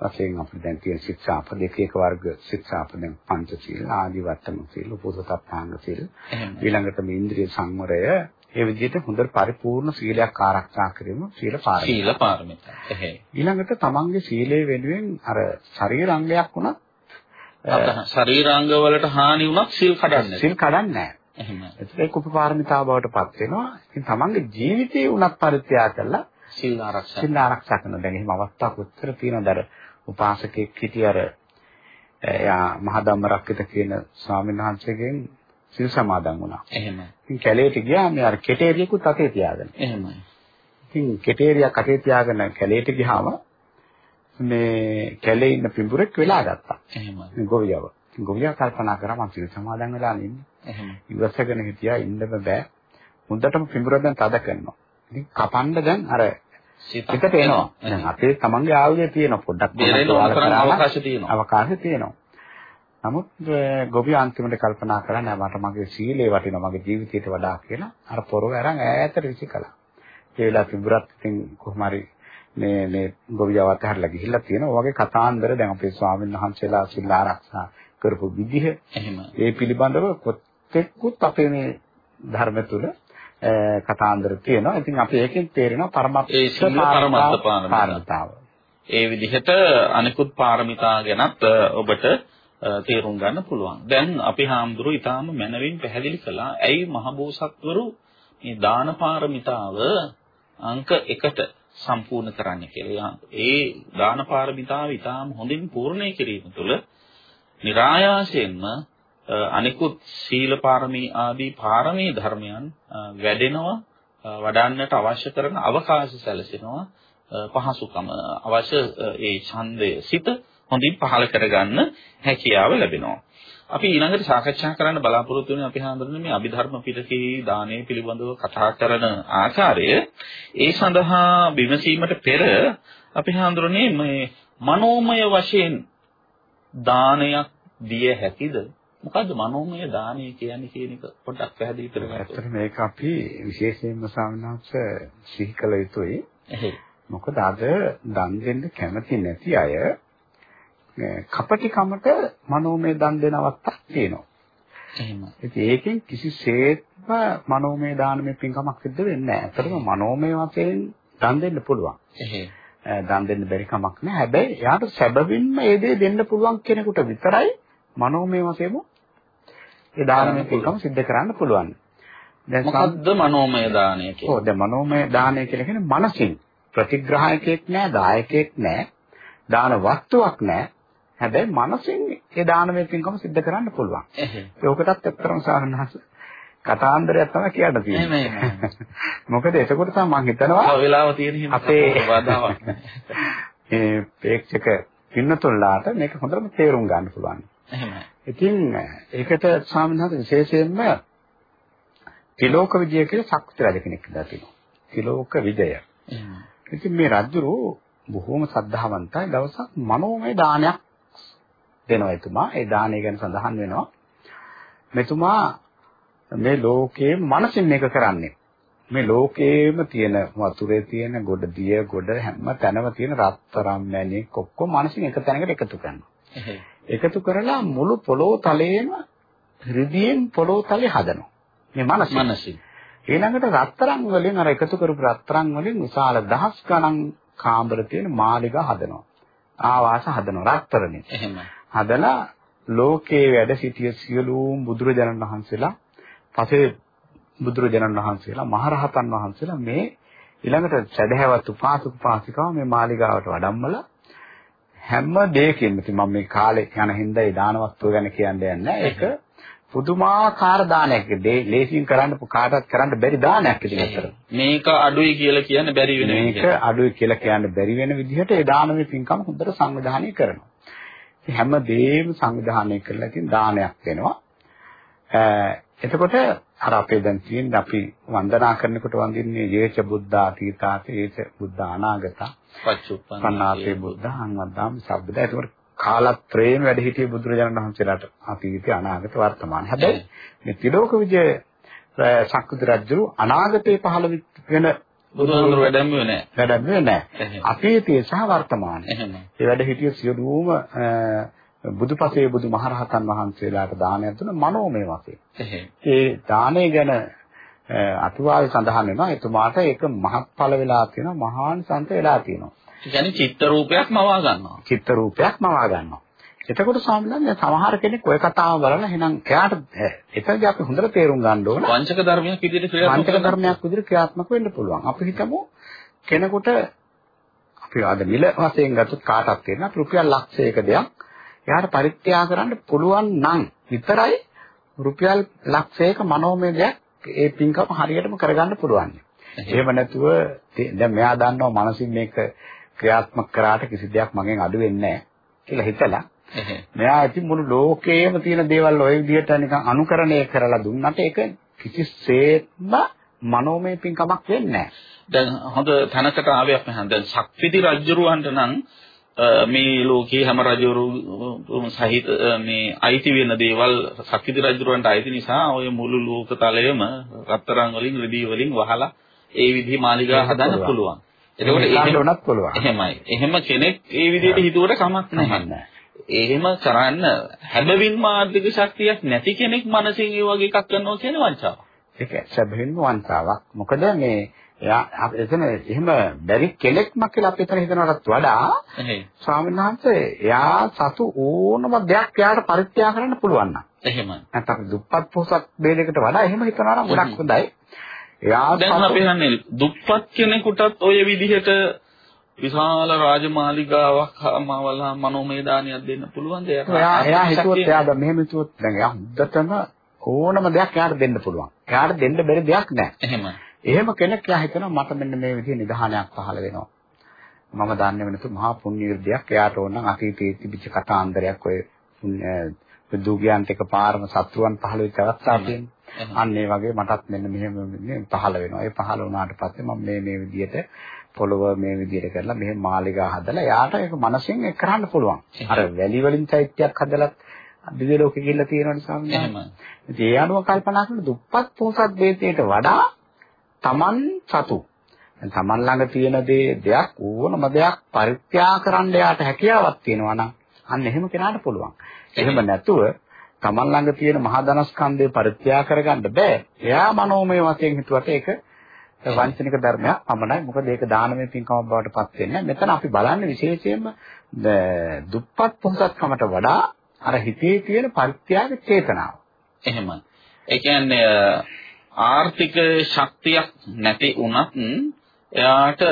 වශයෙන් අපිට දැන් තියෙන ශික්ෂාපද එක එක වර්ග ශික්ෂාපද දැන් පංචශීල ආදි වර්තම සීල උපෝසථාංග සීල ඊළඟට මේ ඉන්ද්‍රිය සංවරය ඒ විදිහට හොඳට පරිපූර්ණ සීලයක් ආරක්ෂා කිරීම සීල පාරමිතා. සීල පාරමිතා. එහෙයි. ඊළඟට තමන්ගේ සීලය වෙනුවෙන් අර ශරීරාංගයක් වුණත් ශරීරාංග වලට හානි වුණත් සිල් කඩන්නේ සිල් කඩන්නේ නැහැ. එහෙමයි. ඒක උපපාරමිතාව බවට පත් වෙනවා. ඉතින් තමන්ගේ ජීවිතේ උනත් පරිත්‍යාග කළා සිල් ආරක්ෂා සිල් ආරක්ෂා කරනවා. දැන් එහෙම අවස්ථාවක් උත්තර තියෙනවද අර උපාසකෙක් හිටිය අර එයා මහදම්ම රක්කිත කියන ස්වාමීන් වහන්සේගෙන් සිල් සමාදන් වුණා. එහෙමයි. ඉතින් කැලේට ගියා මේ අර කෙටේරියකුත් අතේ තියාගෙන. එහෙමයි. ඉතින් කෙටේරියක් අතේ තියාගෙන කැලේට ගියාම මේ කැලේ ඉන්න පිඹුරෙක් වෙලා ගත්තා. එහෙමයි. ගොවියව. ගොවියා කල්පනා කරා මං සිල් සමාදන් වෙලා ඉන්නේ. එහෙම. ඉවසගෙන හිටියා ඉන්න බෑ. හොඳටම පිඹුර දැන් තද කරනවා. ඉතින් කපන්න දැන් අර සිතට එනවා. දැන් අපේ තමන්ගේ ආයුධය තියෙනවා පොඩ්ඩක් අවකාශය තියෙනවා. අවකාශය තියෙනවා. නමුත් ගොවි අන්තිමට කල්පනා කරා නෑ මට මගේ සීලය වටිනවා මගේ ජීවිතයට වඩා කියලා අර පොරව අරන් ඈතට විසිකලා. ඒ වෙලාව පිඹුරත් ඉතින් කොහොම හරි මේ මේ ගොවියවත් හැරලා ගිහිල්ලා තියෙනවා. ඔයගේ කතාන්දර දැන් අපේ ස්වාමීන් වහන්සේලා සිල් ආරක්ෂා කරපු විදිහ එහෙම ඒ පිළිබඳව කොතෙකුත් අපේ මේ ධර්ම තුල කතාන්දර තියෙනවා. ඉතින් අපි ඒකෙන් තේරෙනවා පරමත්ත ඒ සිල් පරමත්ත පාරමිතාව. ඒ විදිහට අනිකුත් පාරමිතා ගැනත් ඔබට තේරුම් ගන්න පුළුවන්. දැන් අපි හාමුදුරු ඊටාම මනවින් පැහැදිලි කළා. ඇයි මහබෝසත්වරු මේ දාන පාරමිතාව අංක 1ට සම්පූර්ණ කරන්න කියලා. ඒ දාන පාරමිතාව ඊටාම හොඳින් පූර්ණේ කිරීම තුළ નિરાයාසයෙන්ම අනිකුත් සීල පාරමී ආදී පාරමී ධර්මයන් වැඩෙනවා වඩන්නට අවශ්‍ය කරන අවකාශ සැලසෙනවා පහසුකම අවශ්‍ය ඒ ඡන්දය සිත හොඳින් පහළ කරගන්න හැකියාව ලැබෙනවා. අපි ඊළඟට සාකච්ඡා කරන්න බලාපොරොත්තු වෙන අපි හඳුන්වන්නේ මේ අභිධර්ම පිටකේ දානය පිළිබඳව කතා කරන ආකාරය. ඒ සඳහා විමසීමට පෙර අපි හඳුන්වන්නේ මේ මනෝමය වශයෙන් දානයක් දිය හැකිද මොකද්ද මනෝමය දානය කියන්නේ කියන එක පොඩ්ඩක් පැහැදිලි කරගන්න. ඇත්තට මේක අපි විශේෂයෙන්ම සාමනාංශ සිහි කළ යුතුයි. මොකද අද දන් දෙන්න කැමති නැති අය කපටිකමට මනෝමය දන් දෙන අවස්ථාවක් තියෙනවා. එහෙම. ඉතින් ඒකෙන් කිසිසේත්ම මනෝමය දානමය පින්කමක් සිද්ධ වෙන්නේ නැහැ. ඇත්තටම මනෝමය වශයෙන් දන් දෙන්න පුළුවන්. එහෙම. දන් දෙන්න බැරි කමක් නැහැ. හැබැයි එයාට සැබවින්ම ඒ දේ දෙන්න පුළුවන් කෙනෙකුට විතරයි මනෝමය වශයෙන්ම ඒ දානමය පින්කම සිද්ධ කරන්න පුළුවන්. දැන් මොකද්ද මනෝමය දානය කියන්නේ? ඔව් දැන් මනෝමය දානය කියලා කියන්නේ මනසින් ප්‍රතිග්‍රාහකයක් නැහැ, දායකයෙක් නැහැ, දාන වස්තුවක් නැහැ. හැබැයි මනසින් ඒ දානමය පින්කම සිද්ධ කරන්න පුළුවන්. ඒකටත් ඇත්තටම සාහනහස කතාන්දරයක් තමයි කියන්න තියෙන්නේ. (laughs) මොකද එතකොට තමයි මම හිතනවා වෙලාව තියෙන හින්දා අපේ බාධාවක් (laughs) මේ ප්‍රේක්ෂක පින්නතුල්ලාට මේක හොඳටම තේරුම් ගන්න පුළුවන්. එහෙමයි. ඉතින් ඒකට ස්වාමීන් වහන්සේ විශේෂයෙන්ම තිලෝක විජය කියලා ශක්ති රජ කෙනෙක් ඉඳලා තිනවා. තිලෝක විජය. ඉතින් මේ රජුරු බොහෝම සද්ධාවන්තයි දවසක් මනෝමය දානයක් දෙනවා එතුමා. ඒ දානය ගැන සඳහන් වෙනවා. මෙතුමා මේ ලෝකයේ මනසින් මේක කරන්නේ. මේ ලෝකයේම තියෙන වතුරේ තියෙන ගොඩ දිය ගොඩ හැම තැනම තියෙන රත්තරන් මැණික් ඔක්කොම මනසින් එක තැනකට එකතු කරනවා. එකතු කරලා මුළු පොළොව තලයේම රිදියෙන් පොළොව තලය හදනවා. මේ මනසින්. මනසින්. ඊළඟට රත්තරන් වලින් අර එකතු කරපු රත්තරන් වලින් විශාල දහස් ගණන් කාමර තියෙන මාලිගා හදනවා. ආවාස හදනවා රත්තරනේ. එහෙමයි. හදලා ලෝකේ වැඩ සිටිය සියලුම බුදුරජාණන් වහන්සේලා පසේ බුදුරජාණන් වහන්සේලා මහරහතන් වහන්සේලා මේ ඊළඟට සැදැහැවත් උපාසක උපාසිකාව මේ මාලිගාවට වඩම්මලා හැම දෙයකින්ම ඉතින් මම මේ කාලේ යන හින්දා ඒ දාන වස්තුව ගැන කියන්නේ නැහැ. ඒක පුදුමාකාර දානයක්. ලේසියෙන් කරන්න කාටවත් කරන්න බැරි දානයක් ඉතින් අතර. මේක අඩුයි කියලා කියන්න බැරි වෙන මේක අඩුයි කියලා කියන්න බැරි වෙන විදිහට ඒ දානමය පින්කම හොඳට සංවිධානය කරනවා. ඉතින් හැම දෙයක්ම සංවිධානය කරලා ඉතින් දානයක් දෙනවා. එතකොට අර අපේ දැන් තියෙන අපි වන්දනා කරනකොට වඳින්නේ යේච බුද්ධා තීතාත යේච බුද්ධ අනාගත පච්චුප්පන්නාතේ බුද්ධං වද්දාම් සබ්බද ඒකට කාලත්‍රයෙන් වැඩ සිටිය බුදුරජාණන් වහන්සේලාට අතීත අනාගත වර්තමාන හැබැයි මේ ත්‍රිලෝක විජය සක්විති රජු අනාගතේ පහළ වෙන බුදුහාමුදුර වැඩම්ුවේ නැහැ. වැඩම්ුවේ නැහැ. අතීතයේ සහ වර්තමානයේ. ඒ වැඩ සිටිය සියලුම බුදුපසේ බුදුමහරහතන් වහන්සේලාට දානයක් දුන්න මනෝමය වශයෙන්. ඒ දානය ගැන අතුවාවේ සඳහන් වෙනවා එතුමාට ඒක මහත්ඵල වෙලා තියෙනවා මහානිසංස වෙලා තියෙනවා. කියන්නේ චිත්ත රූපයක් මවා ගන්නවා. චිත්ත රූපයක් මවා ගන්නවා. එතකොට ස්වාමීන් සමහර කෙනෙක් ওই කතාව බලලා එහෙනම් එයාට එතනදී අපි හොඳට තේරුම් ගන්න ඕන. වංචක ධර්මයක් විදිහට ක්‍රියාත්මක වංචක ධර්මයක් විදිහට ක්‍රියාත්මක වෙන්න පුළුවන්. අපි හිතමු කෙනෙකුට අපි අද මිල වශයෙන් ගත්තොත් කාටක් තියෙනවා රුපියල් ලක්ෂයක දෙයක් එයාට පරිත්‍යාග කරන්න පුළුවන් නම් විතරයි රුපියල් ලක්ෂයක මනෝමය දෙයක් ඒ පින්කම හරියටම කරගන්න පුළුවන්. එහෙම නැතුව දැන් මෙයා දන්නවා මනසින් මේක ක්‍රියාත්මක කරාට කිසි දෙයක් මගෙන් අඩු වෙන්නේ නැහැ කියලා හිතලා මෙයා ඉතින් මුළු ලෝකේම තියෙන දේවල් ওই විදිහට නිකන් අනුකරණය කරලා දුන්නට ඒක කිසිසේත්ම මනෝමය පින්කමක් වෙන්නේ නැහැ. දැන් හොඳ තැනකට ආවේ අපි දැන් ශක්තිති රජුරවන්ට නම් මේ ලෝකයේ හැම රජවරු සහිත මේ අයිති වෙන දේවල් සක්විති රජුරවන්ට අයිති නිසා ඔය මුළු ලෝක තලයේම රත්තරන් වලින් රිදී වලින් වහලා ඒ විදිහේ මාලිගා හදන්න පුළුවන්. එතකොට එහෙම උනත් පුළුවන්. එහෙමයි. එහෙම කෙනෙක් ඒ විදිහට හිතුවට කමක් නැහැ. එහෙම කරන්න හැබවින්ම ආර්ථික ශක්තියක් නැති කෙනෙක් මනසින් ඒ වගේ එකක් කරනවා කියන වංචාවක්. ඒක සැබවින්ම වංචාවක්. මොකද මේ එයා එතන එහෙම බැරි කෙනෙක්ම කියලා අපි එතන හිතනකටත් වඩා ස්වාමීන් වහන්සේ එයා සතු ඕනම දෙයක් එයාට පරිත්‍යාග කරන්න පුළුවන් නම්. එහෙම. නැත්නම් දුප්පත් පොසත් බේලයකට වඩා එහෙම හිතනවා නම් ගොඩක් හොඳයි. එයා දැන් අපි හන්නේ දුප්පත් කෙනෙකුටත් ඔය විදිහට විශාල රාජමාලිගාවක් මවලා මනෝමය දානයක් දෙන්න පුළුවන්ද? එයා එයා හිතුවොත් එයා දැන් මෙහෙම හිතුවොත් දැන් එයා හුද්දටම ඕනම දෙයක් එයාට දෙන්න පුළුවන්. එයාට දෙන්න බැරි දෙයක් නැහැ. එහෙමයි. එහෙම කෙනෙක් යා හිතනවා මට මෙන්න මේ විදිහේ නිධානයක් පහළ වෙනවා. මම දන්නේ වෙනතු මහා පුණ්‍ය විද්‍යාවක් එයාට ඕන නම් අතීතයේ තිබිච්ච කතාන්දරයක් ඔය දුගියන්ට එකපාරම සත්‍රුවන් පහළ වෙච්ච අවස්ථාවක් තියෙනවා. අන්න ඒ වගේ මටත් මෙන්න මෙහෙම පහළ වෙනවා. ඒ පහළ වුණාට පස්සේ මම මේ මේ විදිහට පොළව මේ විදිහට කරලා මෙහෙම මාලිගා හදලා යාට ඒක මනසින් ඒක කරන්න පුළුවන්. අර වැලි වලින් චෛත්‍යයක් හදලත් දිව්‍ය ලෝකෙ ගිහිල්ලා තියෙනවා නිසා ඉතින් ඒ අනුව කල්පනා කරන දුප්පත් පොහොසත් බේතයට වඩා Taman සතු තමන් ළඟ තියෙන දේ දෙයක් ඕනම දෙයක් පරිත්‍යාග කරන්න යාට හැකියාවක් තියෙනවා නම් අන්න එහෙම කෙනාට පුළුවන්. එහෙම නැතුව තමන් ළඟ තියෙන මහා ධනස්කන්ධය පරිත්‍යාග කරගන්න බෑ. එයා මනෝමය වශයෙන් හිතුවට ඒක වංචනික ධර්මයක් පමණයි. මොකද ඒක දානමය පින්කමක් බවට පත් වෙන්නේ. මෙතන අපි බලන්නේ විශේෂයෙන්ම දුප්පත් පොහොසත්කමට වඩා අර හිතේ තියෙන පරිත්‍යාග චේතනාව. එහෙමයි. ඒ කියන්නේ ආර්ථික ශක්තියක් නැති වුණත් එයාට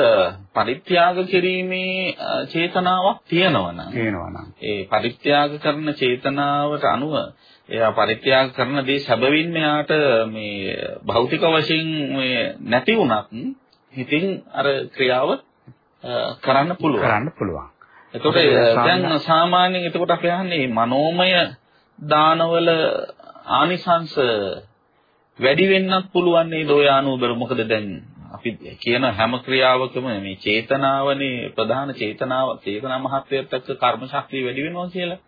පරිත්‍යාග කිරීමේ චේතනාවක් තියෙනවා නම් තියෙනවා නම් ඒ පරිත්‍යාග කරන චේතනාවට අනුව එයා පරිත්‍යාග කරන දේ සැබවින්ම එයාට මේ භෞතික වශයෙන් මේ නැති වුණත් හිතින් අර ක්‍රියාව කරන්න පුළුවන්. කරන්න පුළුවන්. එතකොට දැන් සාමාන්‍යයෙන් එතකොට අපි අහන්නේ මනෝමය දානවල ආනිසංශ වැඩි වෙන්නත් පුළුවන් නේද ඔය අනුබර මොකද දැන් අපි කියන හැම ක්‍රියාවකම මේ චේතනාවනේ ප්‍රධාන චේතනාව චේතනා මහත්වයට එක්ක කර්ම ශක්තිය වැඩි වෙනවා කියලා.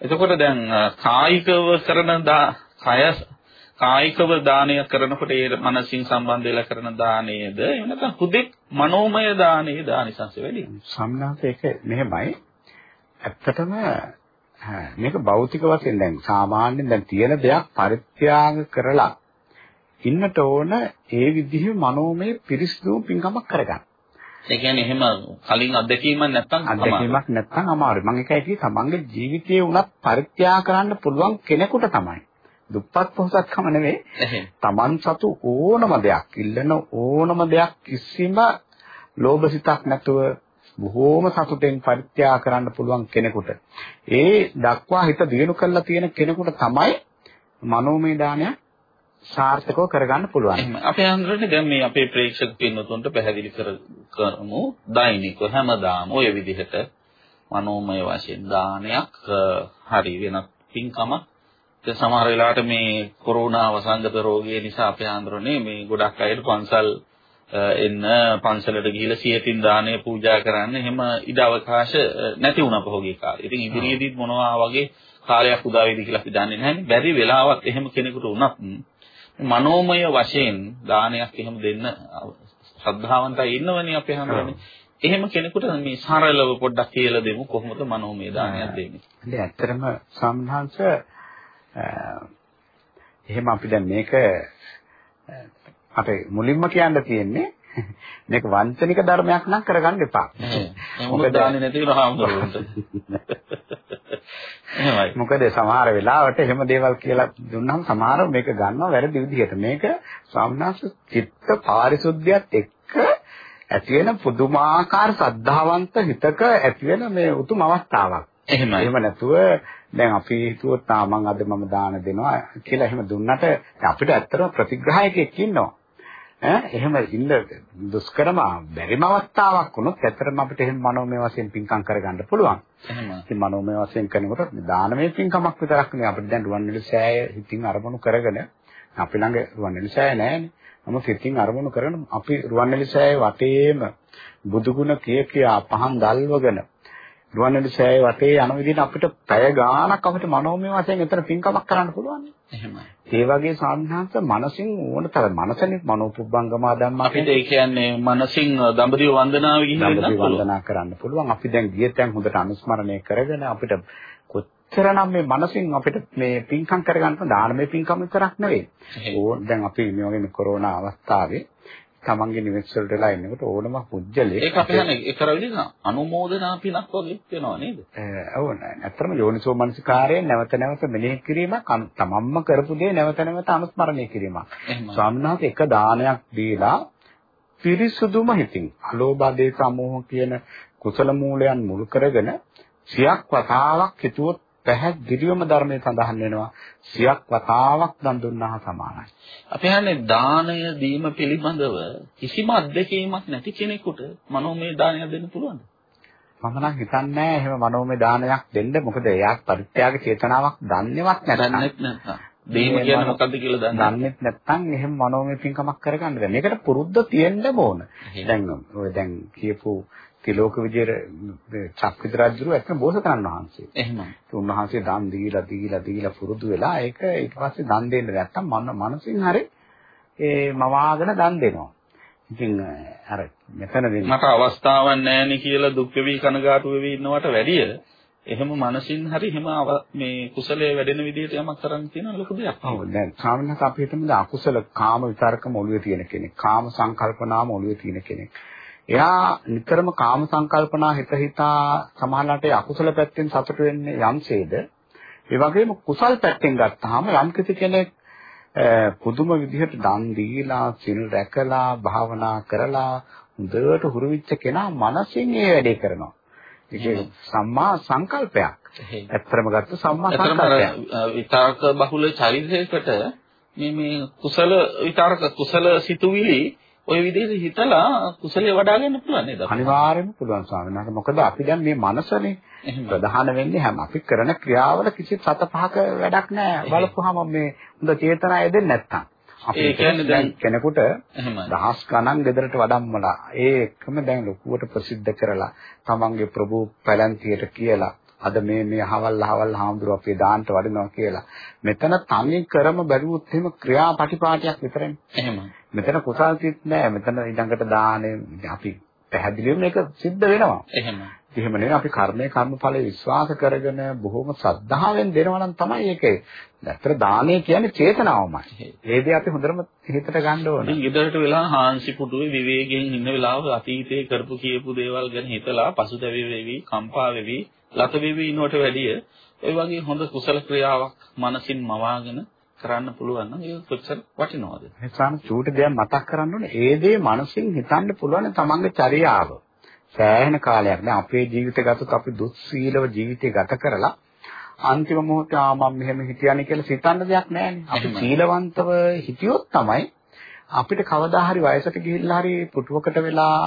එතකොට දැන් කායිකව කරන දා කය කායිකව දානය කරනකොට ඒ මනසින් සම්බන්ධ වෙලා කරන දානයේද එහෙම නැත්නම් හුදෙක් මනෝමය දානයේ දානිසංශ වැඩි. සම්මාස ඒක මෙහෙමයි. ඇත්තටම මේක භෞතික වශයෙන් දැන් සාමාන්‍යයෙන් දැන් තියෙන දෙයක් පරිත්‍යාග කරලා ඉන්නට ඕන ඒ විදිහේ මනෝමය පිරිසිදු පින්කමක් කරගන්න. ඒ කියන්නේ එහෙම කලින් අත්දැකීමක් නැත්තම් අත්දැකීමක් නැත්තම් අමාරුයි. මම එකයි කිව්වේ තමන්ගේ ජීවිතයේ උනත් පරිත්‍යාග කරන්න පුළුවන් කෙනෙකුට තමයි. දුප්පත් පොහසත්කම නෙවෙයි. තමන් සතු ඕනම දෙයක්, ඉල්ලන ඕනම දෙයක් කිසිම ලෝභසිතක් නැතුව බොහෝම සතුටෙන් පරිත්‍යාග කරන්න පුළුවන් කෙනෙකුට. ඒ දක්වා හිත දියුණු කරලා තියෙන කෙනෙකුට තමයි මනෝමය දානයක් සාර්ථකව කරගන්න පුළුවන්. අපේ අන්දරනේ දැන් මේ අපේ ප්‍රේක්ෂක පින්නතුන්ට පැහැදිලි කර කරමු දෛනික හැමදාම ඔය විදිහට මනෝමය වශයෙන් දානයක් හරි වෙනත් පින්කමක් දැන් සමහර වෙලාවට මේ කොරෝනා වසංගත රෝගය නිසා අපේ අන්දරනේ මේ ගොඩක් අයට පන්සල් එන්න පන්සලට ගිහිල්ලා සියතින් දානය පූජා කරන්න එහෙම ඉඩ අවකාශ නැති වුණා පහුගිය කාලේ. ඉතින් ඉදිරියේදීත් මොනවා වගේ කාලයක් උදා වෙයිද කියලා අපි දන්නේ නැහැ. බැරි වෙලාවක් එහෙම කෙනෙකුට වුණත් මනෝමය වශයෙන් දානයක් එහෙම දෙන්න ශ්‍රද්ධාවන්තයි ඉන්නවනේ අපේ හැමෝම. එහෙම කෙනෙකුට මේ සරලව පොඩ්ඩක් කියලා දෙමු කොහොමද මනෝමය දානයක් දෙන්නේ. ඉතින් ඇත්තටම සම්හංශ එහෙම අපි දැන් මේක අපේ මුලින්ම කියන්න තියෙන්නේ (laughs) මේක වංචනික ධර්මයක් නම් කරගන්න එපා. (laughs) මොකද දාන්නේ නැති වෙනවා හාමුදුරුවන්ට. එහෙමයි. මොකද සමහර වෙලාවට එහෙම දේවල් කියලා දුන්නාම සමහරව මේක ගන්නවා වැරදි විදිහට. මේක ස්වාමීනාස් චිත්ත පාරිශුද්ධියත් එක්ක ඇති වෙන පුදුමාකාර සද්ධාවන්ත හිතක ඇති වෙන මේ උතුම් අවස්ථාවක්. එහෙමයි. එහෙම නැතුව දැන් අපි හිතුවොත් ආ මං අද මම දාන දෙනවා කියලා එහෙම දුන්නට අපිට ඇත්තටම ප්‍රතිග්‍රාහකයෙක් ඉන්නවා. ඈ එහෙම ඉන්න දුෂ්කරම බැරිම අවස්ථාවක් වුණොත් ඇත්තටම අපිට එහෙම මනෝමය වශයෙන් පින්කම් කරගන්න පුළුවන්. ඉතින් මනෝමය වශයෙන් කරනකොට දානමය පින්කමක් විතරක් නෙවෙයි අපිට දැන් රුවන්වැලි සෑය හිතින් අරමුණු කරගෙන අපි ළඟ රුවන්වැලි සෑය නැහැනේ. නමුත් හිතින් අරමුණු කරගෙන අපි රුවන්වැලි සෑය වටේම බුදුගුණ කිය කියා පහන් දල්වගෙන රුවන්වැලි සෑය වටේ යන විදිහට අපිට පැය ගාණක් අපිට මනෝමය වශයෙන් එතන පින්කමක් කරන්න පුළුවන්. එහෙමයි. ඒ වගේ සාධනාංශ මනසින් ඕන තරම් මනසනේ මනෝපුබ්බංගමා ධම්මා අපිට ඒ කියන්නේ මනසින් දඹදිව වන්දනාව ගිහින් වන්දනා කරන්න පුළුවන්. අපි දැන් ගිය තැන් හොඳට අනුස්මරණය කරගෙන අපිට කොච්චරනම් මේ මනසින් අපිට මේ පින්කම් කරගන්න දානමය පින්කම් විතරක් නෙවෙයි. ඕන දැන් අපි මේ වගේ මේ කොරෝනා අවස්ථාවේ තමන්ගේ නිවෙස් වලට වෙලා ඉන්නකොට ඕනම පුජ්‍යලේ ඒක අපි හන්නේ ඒ කර විදිහ අනුමෝදනා පිනක් වගේ වෙනවා නේද? ඔව් ඇත්තටම යෝනිසෝ මනසිකාරයෙන් නැවත නැවත මෙනෙහි කිරීමක් තමන්ම කරපු දේ නැවත නැවත අනුස්මරණය කිරීමක්. ස්වාමීන් වහන්සේ එක දානයක් දීලා පිරිසුදුම හිතින් අලෝභ දේශ අමෝහ කියන කුසල මූලයන් මුල් කරගෙන සියක් වතාවක් හිතුවොත් පැහැදිලිවම ධර්මයේ සඳහන් වෙනවා සියක් වතාවක් දන් දුන්නා සමානයි. අපි හන්නේ දානය දීම පිළිබඳව කිසිම අත්දැකීමක් නැති කෙනෙකුට මනෝමය දානයක් දෙන්න පුළුවන්ද? මම නම් හිතන්නේ එහෙම මනෝමය දානයක් දෙන්න මොකද එයා පරිත්‍යාග චේතනාවක් දන්නේවත් නැත්නම් නැත්නම් දීම කියන්නේ මොකද්ද කියලා දන්නේ දන්නේ නැත්නම් එහෙම මනෝමය පින්කමක් කරගන්න බෑ. මේකට පුරුද්ද තියෙන්න ඕන. දැන් ඔය දැන් කියපු ත්‍රිලෝක විජේ චක්විත රජුරු එක්ක බෝසතාණන් වහන්සේ. එහෙමයි. උන්වහන්සේ දන් දීලා දීලා දීලා පුරුදු වෙලා ඒක ඊට පස්සේ දන් දෙන්න නැත්තම් මන මනසින් හරි ඒ මවාගෙන දන් දෙනවා. ඉතින් අර මෙතනදී මට අවස්ථාවක් නැහෙනි කියලා දුක් වෙවි කනගාටු වෙවි ඉන්නවට වැඩිය එහෙම මනසින් හරි එහෙම මේ කුසලයේ වැඩෙන විදිහට යමක් කරන්න තියෙන ලොකු දෙයක්. ඔව් දැන් ස්වාමීන් අපි හිතමුද අකුසල කාම විතරකම ඔළුවේ තියෙන කෙනෙක්. කාම සංකල්පනාම ඔළුවේ තියෙන කෙනෙක්. එයා නිතරම කාම සංකල්පනා හිත හිතා සමානලට අකුසල පැත්තෙන් සතුට වෙන්නේ යම්සේද ඒ වගේම කුසල් පැත්තෙන් ගත්තාම යම් කෙනෙක් පුදුම විදිහට දන් දීලා සිල් රැකලා භාවනා කරලා හොඳට හුරු වෙච්ච කෙනා මනසින් ඒ වැඩේ කරනවා. ඒක සම්මා සංකල්පයක්. ඇත්තම ගත්ත සම්මා සංකල්පයක්. විතරක බහුල චරිතයකට මේ මේ කුසල විතරක කුසල සිතුවිලි ওই විදිහට හිතලා කුසලයේ වඩා ගන්න පුළුවන් නේද? අනිවාර්යයෙන්ම පුළුවන් ස්වාමීන් වහන්සේ. මොකද අපි දැන් මේ මනසනේ ප්‍රධාන වෙන්නේ හැම අපි කරන ක්‍රියාවල කිසි සත පහක වැඩක් නැහැ. බලපුවාම මේ හොඳ චේතනා යෙදෙන්නේ නැත්තම්. අපි කියන්නේ දැන් කෙනෙකුට දහස් ගණන් ගෙදරට වඩම්මලා ඒ එකම දැන් ලොකුවට ප්‍රසිද්ධ කරලා තමන්ගේ ප්‍රභූ පැලැන්තියට කියලා අද මේ මේ අහවල් අහවල් හාමුදුරුවෝ අපේ දාන්ට වඩිනවා කියලා. මෙතන තනි කරම බැලුවොත් එහෙම ක්‍රියාපටිපාටියක් විතරනේ. එහෙමයි. මෙතන කුසල් සිත් නෑ. මෙතන ඊළඟට දාහනේ අපි පැහැදිලිවම මේක සිද්ධ වෙනවා. එහෙමයි. එහෙම නෙවෙයි අපි කර්මය කර්මඵලයේ විශ්වාස කරගෙන බොහොම ශ්‍රද්ධාවෙන් දෙනවා නම් තමයි ඒකේ. ඇත්තට දානය කියන්නේ චේතනාවමයි. ඒ දේ අපි හොඳටම හිතට ගන්න ඕනේ. ඉතින් ගෙදරට වෙලා හාන්සි පුටුවේ විවේකයෙන් ඉන්න වෙලාවක අතීතයේ කරපු කියපු දේවල් ගැන හිතලා පසුතැවි වෙවි, කම්පා වෙවි, ලත වෙවි ඉන්නවට වැඩිය ඒ වගේ හොඳ කුසල ක්‍රියාවක් මනසින් මවාගෙන කරන්න පුළුවන් නම් ඒක කොච්චර වටිනවද? ඒ සාම චූටි දෙයක් මතක් කරන්න ඕනේ. ඒ දේ මනසින් හිතන්න පුළුවන් තමන්ගේ චර්යාව. සෑහෙන කාලයක් දැන් අපේ ජීවිත ගතත් අපි දුස්සීලව ජීවිතය ගත කරලා අන්තිම මොහොතේ ආ මම මෙහෙම හිටියානේ කියලා සිතන්න දෙයක් නැහැනේ. අපි සීලවන්තව හිටියොත් තමයි අපිට කවදා හරි වයසට ගිහිල්ලා හරි පුටුවකට වෙලා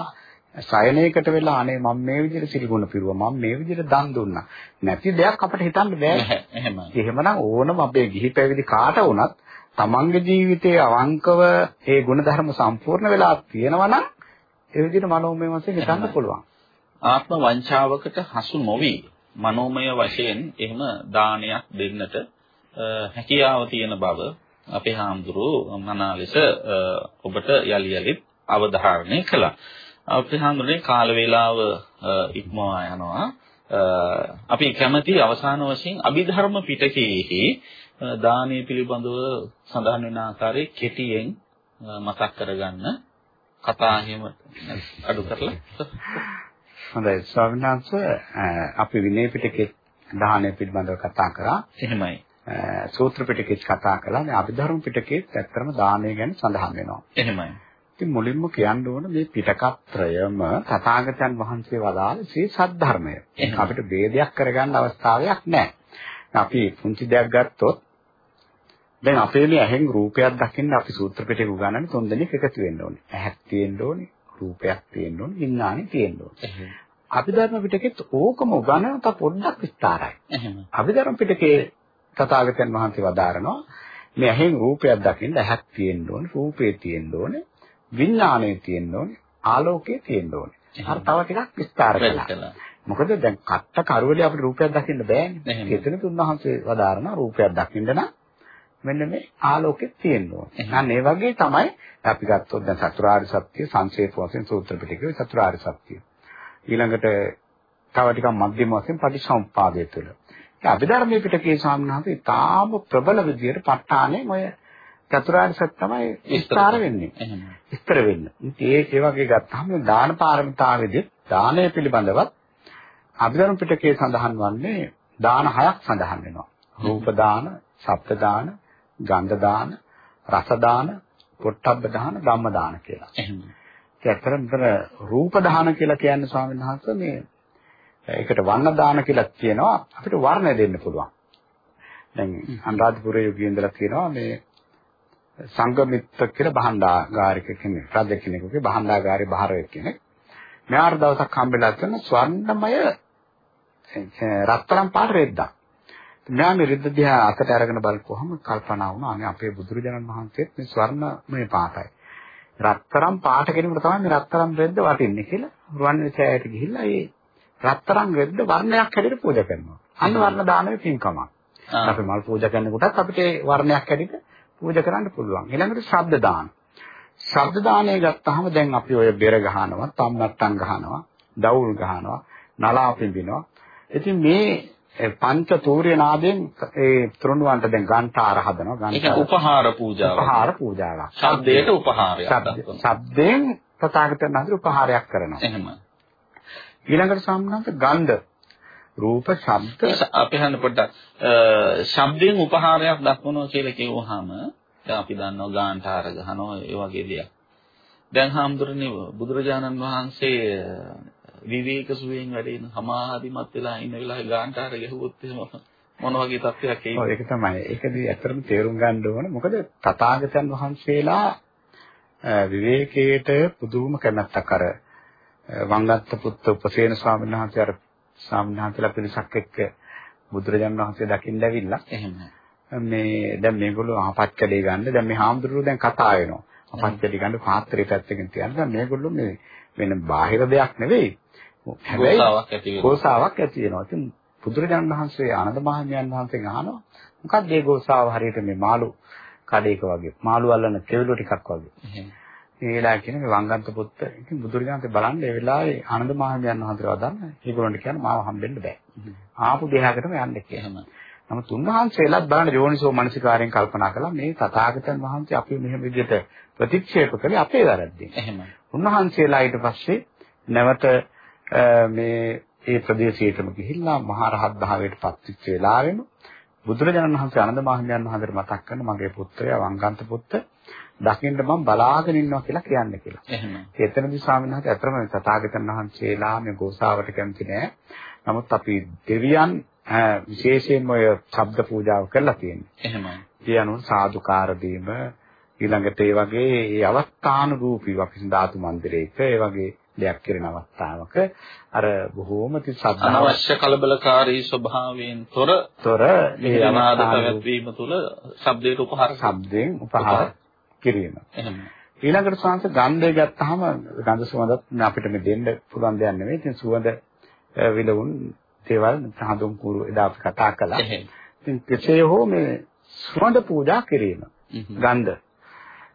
සයනයකට වෙලා අනේ මම මේ විදිහට සිල්ගුණ පිරුවා මම මේ විදිහට දන් දුන්නා නැති දෙයක් අපිට හිතන්න බෑ එහෙමයි එහෙමනම් ඕනම අපේ ගිහි පැවිදි කාට වුණත් තමන්ගේ ජීවිතයේ අවංකව ඒ ගුණධර්ම සම්පූර්ණ වෙලා තියෙනවා නම් ඒ විදිහට මනෝමය වශයෙන් හිතන්න පුළුවන්. ආත්ම වංචාවකට හසු නොවි මනෝමය වශයෙන් එහෙම දානයක් දෙන්නට හැකියාව තියෙන බව අපේ හාමුදුරුවෝ මනාලෙස ඔබට යලි යලිත් අවධාරණය කළා. අපේ හාමුදුරනේ කාල වේලාව ඉක්මවා යනවා. අපි කැමැති අවසාන වශයෙන් අභිධර්ම පිටකයේහි දානීය පිළිබඳව සඳහන් වෙන ආකාරයේ කෙටියෙන් මතක් කරගන්න කතා එහෙම අඩු කරලා. හොඳයි. ස්වාමීන් වහන්සේ අපි විනය පිටකේ දාහනය පිළිබඳව කතා කරා. එහෙමයි. සූත්‍ර පිටකෙත් කතා කළා. මේ අභිධර්ම පිටකෙත් ඇත්තටම දානය ගැන සඳහන් වෙනවා. එහෙමයි ඉතින් මුලින්ම කියන්න ඕන මේ පිටකත්‍රයම තථාගතයන් වහන්සේ වදාළ ශ්‍රී සද්ධර්මය. අපිට ભેදයක් කරගන්න අවස්ථාවක් නැහැ. අපි පුංචි දෙයක් ගත්තොත් දැන් අපේ මේ ඇහෙන් රූපයක් දකින්න අපි සූත්‍ර පිටේ උගන්වන්නේ තුන් දෙනෙක් එකතු වෙන්න ඕනේ. ඇහක් තියෙන්න ඕනේ, රූපයක් තියෙන්න ඕනේ, විඥානෙ තියෙන්න ඕනේ. අභිධර්ම පිටකෙත් ඕකම උගන්වන තා පොඩ්ඩක් විස්තරයි. අභිධර්ම පිටකේ තථාගතයන් වහන්සේ වදාරනවා මේ ඇහෙන් රූපයක් දකින්න ඇහක් තියෙන්න ඕනේ, රූපේ තියෙන්න ඕනේ, විඥානය තියෙන්න ඕනේ, ආලෝකය තියෙන්න ඕනේ. අර තව ටිකක් විස්තර කළා. මොකද දැන් කට්ට කරුවලේ අපිට රූපයක් දකින්න බෑනේ. ඒතන තුන්වහන්සේ වදාරන රූපයක් දකින්න නම් මෙන්න මේ ආලෝකෙත් තියෙන්න ඕනේ. අන්න ඒ වගේ තමයි අපි ගත්තොත් දැන් චතුරාර්ය සත්‍ය සංක්ෂේප වශයෙන් සූත්‍ර පිටකේ චතුරාර්ය සත්‍ය. ඊළඟට තව ටිකක් මධ්‍යම වශයෙන් පටිච්චසමුප්පාදය තුළ. ඒ අභිධර්මයේ පිටකේ සාමනහසේ තාම ප්‍රබල විදියට ප ဋ ාණේ මොය චතුරාර්ය සත්‍ය තමයි විස්තර වෙන්නේ. විස්තර වෙන්නේ. ඉතින් ඒ ඒ වගේ ගත්තාම දාන පාරමිතාවේදී දානය පිළිබඳවත් අභිධර්ම පිටකයේ සඳහන් වන්නේ දාන හයක් සඳහන් වෙනවා. රූප දාන, ශබ්ද දාන, ගන්ධ දාන, රස දාන, පොට්ටබ්බ දාන, ධම්ම දාන කියලා. එහෙනම් ඇත්තටම රූප දාන කියලා කියන්නේ ස්වාමීන් වහන්සේ මේ ඒකට වර්ණ දාන කියලා කියනවා අපිට වර්ණ දෙන්න පුළුවන්. දැන් අනුරාධපුරයේ යුගයේ ඉඳලා කියනවා මේ සංගමිත්ත කියලා බහන්දාගාරික කෙනෙක් රජ කෙනෙකුගේ බහන්දාගාරේ බහරය කෙනෙක්. මෙයාට දවසක් හම්බෙලා තියෙන ස්වර්ණමය රත්තරන් පාට රෙද්දක්. මෙයා මේ රෙද්ද දිහා අතට අරගෙන බලපුවහම කල්පනා වුණා අනේ අපේ බුදුරජාණන් වහන්සේත් මේ ස්වර්ණමය පාටයි. රත්තරන් පාට කෙනෙකුට තමයි මේ රත්තරන් රෙද්ද වටින්නේ කියලා රුවන්වැලි සෑයට ගිහිල්ලා ඒ රත්තරන් රෙද්ද වර්ණයක් හැටියට පූජා කරනවා. අන්න වර්ණ දානයේ පින්කමක්. අපි මල් පූජා කරනකොටත් අපිට ඒ වර්ණයක් හැටියට පූජා කරන්න පුළුවන්. ඊළඟට ශබ්ද දාන. ශබ්ද දානය ගත්තාම දැන් අපි ඔය බෙර ගහනවා, තම්මට්ටම් ගහනවා, දවුල් ගහනවා, නලා පිඹිනවා. ඉතින් මේ පංච තූර්ය නාදයෙන් ඒ තුරුණුවන්ට දැන් ගන්ඨාර හදනවා. ගන්ඨාර. ඒක උපහාර පූජාවක්. උපහාර පූජාවක්. ශබ්දයට උපහාරයක්. ශබ්දයෙන් තථාගතයන් වහන්සේ උපහාරයක් කරනවා. එහෙම. ඊළඟට සම්මත ගන්ධ රූප ශබ්ද අපි හන්න පොඩ්ඩක් ශබ්දයෙන් උපහාරයක් දක්වනවා කියලා කිව්වහම දැන් අපි දන්නවා ගාන්ඨාර ගහනවා ඒ වගේ දෙයක්. දැන් හාමුදුරනේ බුදුරජාණන් වහන්සේ විවේක සුවයෙන් වැඩෙන සමාධිමත් වෙලා ඉන්න වෙලාවේ ගාන්ඨාර ගැහුවොත් එහෙම මොන වගේ තත්ත්වයක් එයිද? ඔව් ඒක තමයි. ඒකදී ඇත්තටම තේරුම් ගන්න ඕන. මොකද තථාගතයන් වහන්සේලා විවේකයට පුදුම කැමැත්තක් අර වංගත්ත පුත්ත උපසේන ස්වාමීන් වහන්සේ අර වහන්සේලා පිරිසක් එක්ක බුදුරජාණන් වහන්සේ දකින්න ඇවිල්ලා එහෙම. මේ දැන් මේගොල්ලෝ කැඩේ ගන්න. දැන් මේ හාමුදුරුවෝ දැන් කතා වෙනවා. කැඩේ ගන්න පාත්‍රය පැත්තකින් තියන්න. දැන් මේගොල්ලෝ මේ වෙන බාහිර දෙයක් නෙවෙයි. වෙනවා. ගෝසාවක් ඇති වෙනවා. ඉතින් බුදුරජාණන් වහන්සේ ආනන්ද මහණියන් වහන්සේගෙන් අහනවා. මොකක්ද මේ ගෝසාව හරියට මේ මාළු කඩේක වගේ මාළු අල්ලන කෙවිලෝ ටිකක් වගේ ඒ වෙලාව කියන මේ වංගන්ත පුත්ත ඉතින් බුදුරජාණන් බලන්න ඒ වෙලාවේ ආනන්ද මහණියන් වහන්සේව වදන්න ඒගොල්ලන්ට කියන්නේ මාව හම්බෙන්න බෑ ආපු දෙහාකටම යන්න කියලා. නමුත් උන්වහන්සේලාත් බලන්න යෝනිසෝ මනසිකාරයෙන් කල්පනා කළා මේ තථාගතයන් වහන්සේ අපි මෙහෙම විදිහට ප්‍රතික්ෂේප කළේ අපේ වැරද්දෙන්. එහෙමයි. උන්වහන්සේලා ඊට පස්සේ නැවත මේ ඒ ප්‍රදේශයටම ගිහිල්ලා මහා රහත් භාවයට පත්වෙච්ච වෙලාවෙම බුදුරජාණන් වහන්සේ ආනන්ද මහණියන් වහන්සේට මතක් කරන මගේ පුත්‍රයා වංගන්ත පුත්ත දකින්න මම බලාගෙන ඉන්නවා කියලා කියන්නේ කියලා. එහෙමයි. එතනදී ස්වාමීන් වහන්සේ අතරම තථාගතයන් වහන්සේලා මේ ගෝසාවට කැමති නෑ. නමුත් අපි දෙවියන් විශේෂයෙන්ම ඔය ශබ්ද පූජාව කරලා තියෙන්නේ. එහෙමයි. ඒ අනුව සාදුකාර දීම ඊළඟට ඒ වගේ ඒ අවස්ථානුරූපීව අපි ධාතු මන්දිරයක ඒ වගේ දෙයක් කරන අවස්ථාවක අර බොහෝම තිසද්ද අනවශ්‍ය කලබලකාරී ස්වභාවයෙන් තොර තොර මේ අනාද පැවැත්වීම තුළ ශබ්දයට උපහාර ශබ්දයෙන් උපහාර කිරීම. එහෙම. ඊළඟට සංස ගන්ධය ගත්තාම ගන්ධ සුවඳත් අපිට මේ දෙන්න පුළුවන් දෙයක් නෙවෙයි. ඉතින් සුවඳ විලවුන් දේවල් හඳුන් කුරු එදා අපි කතා කළා. ඉතින් කෙසේ හෝ මේ සුවඳ පූජා කිරීම. ගන්ධ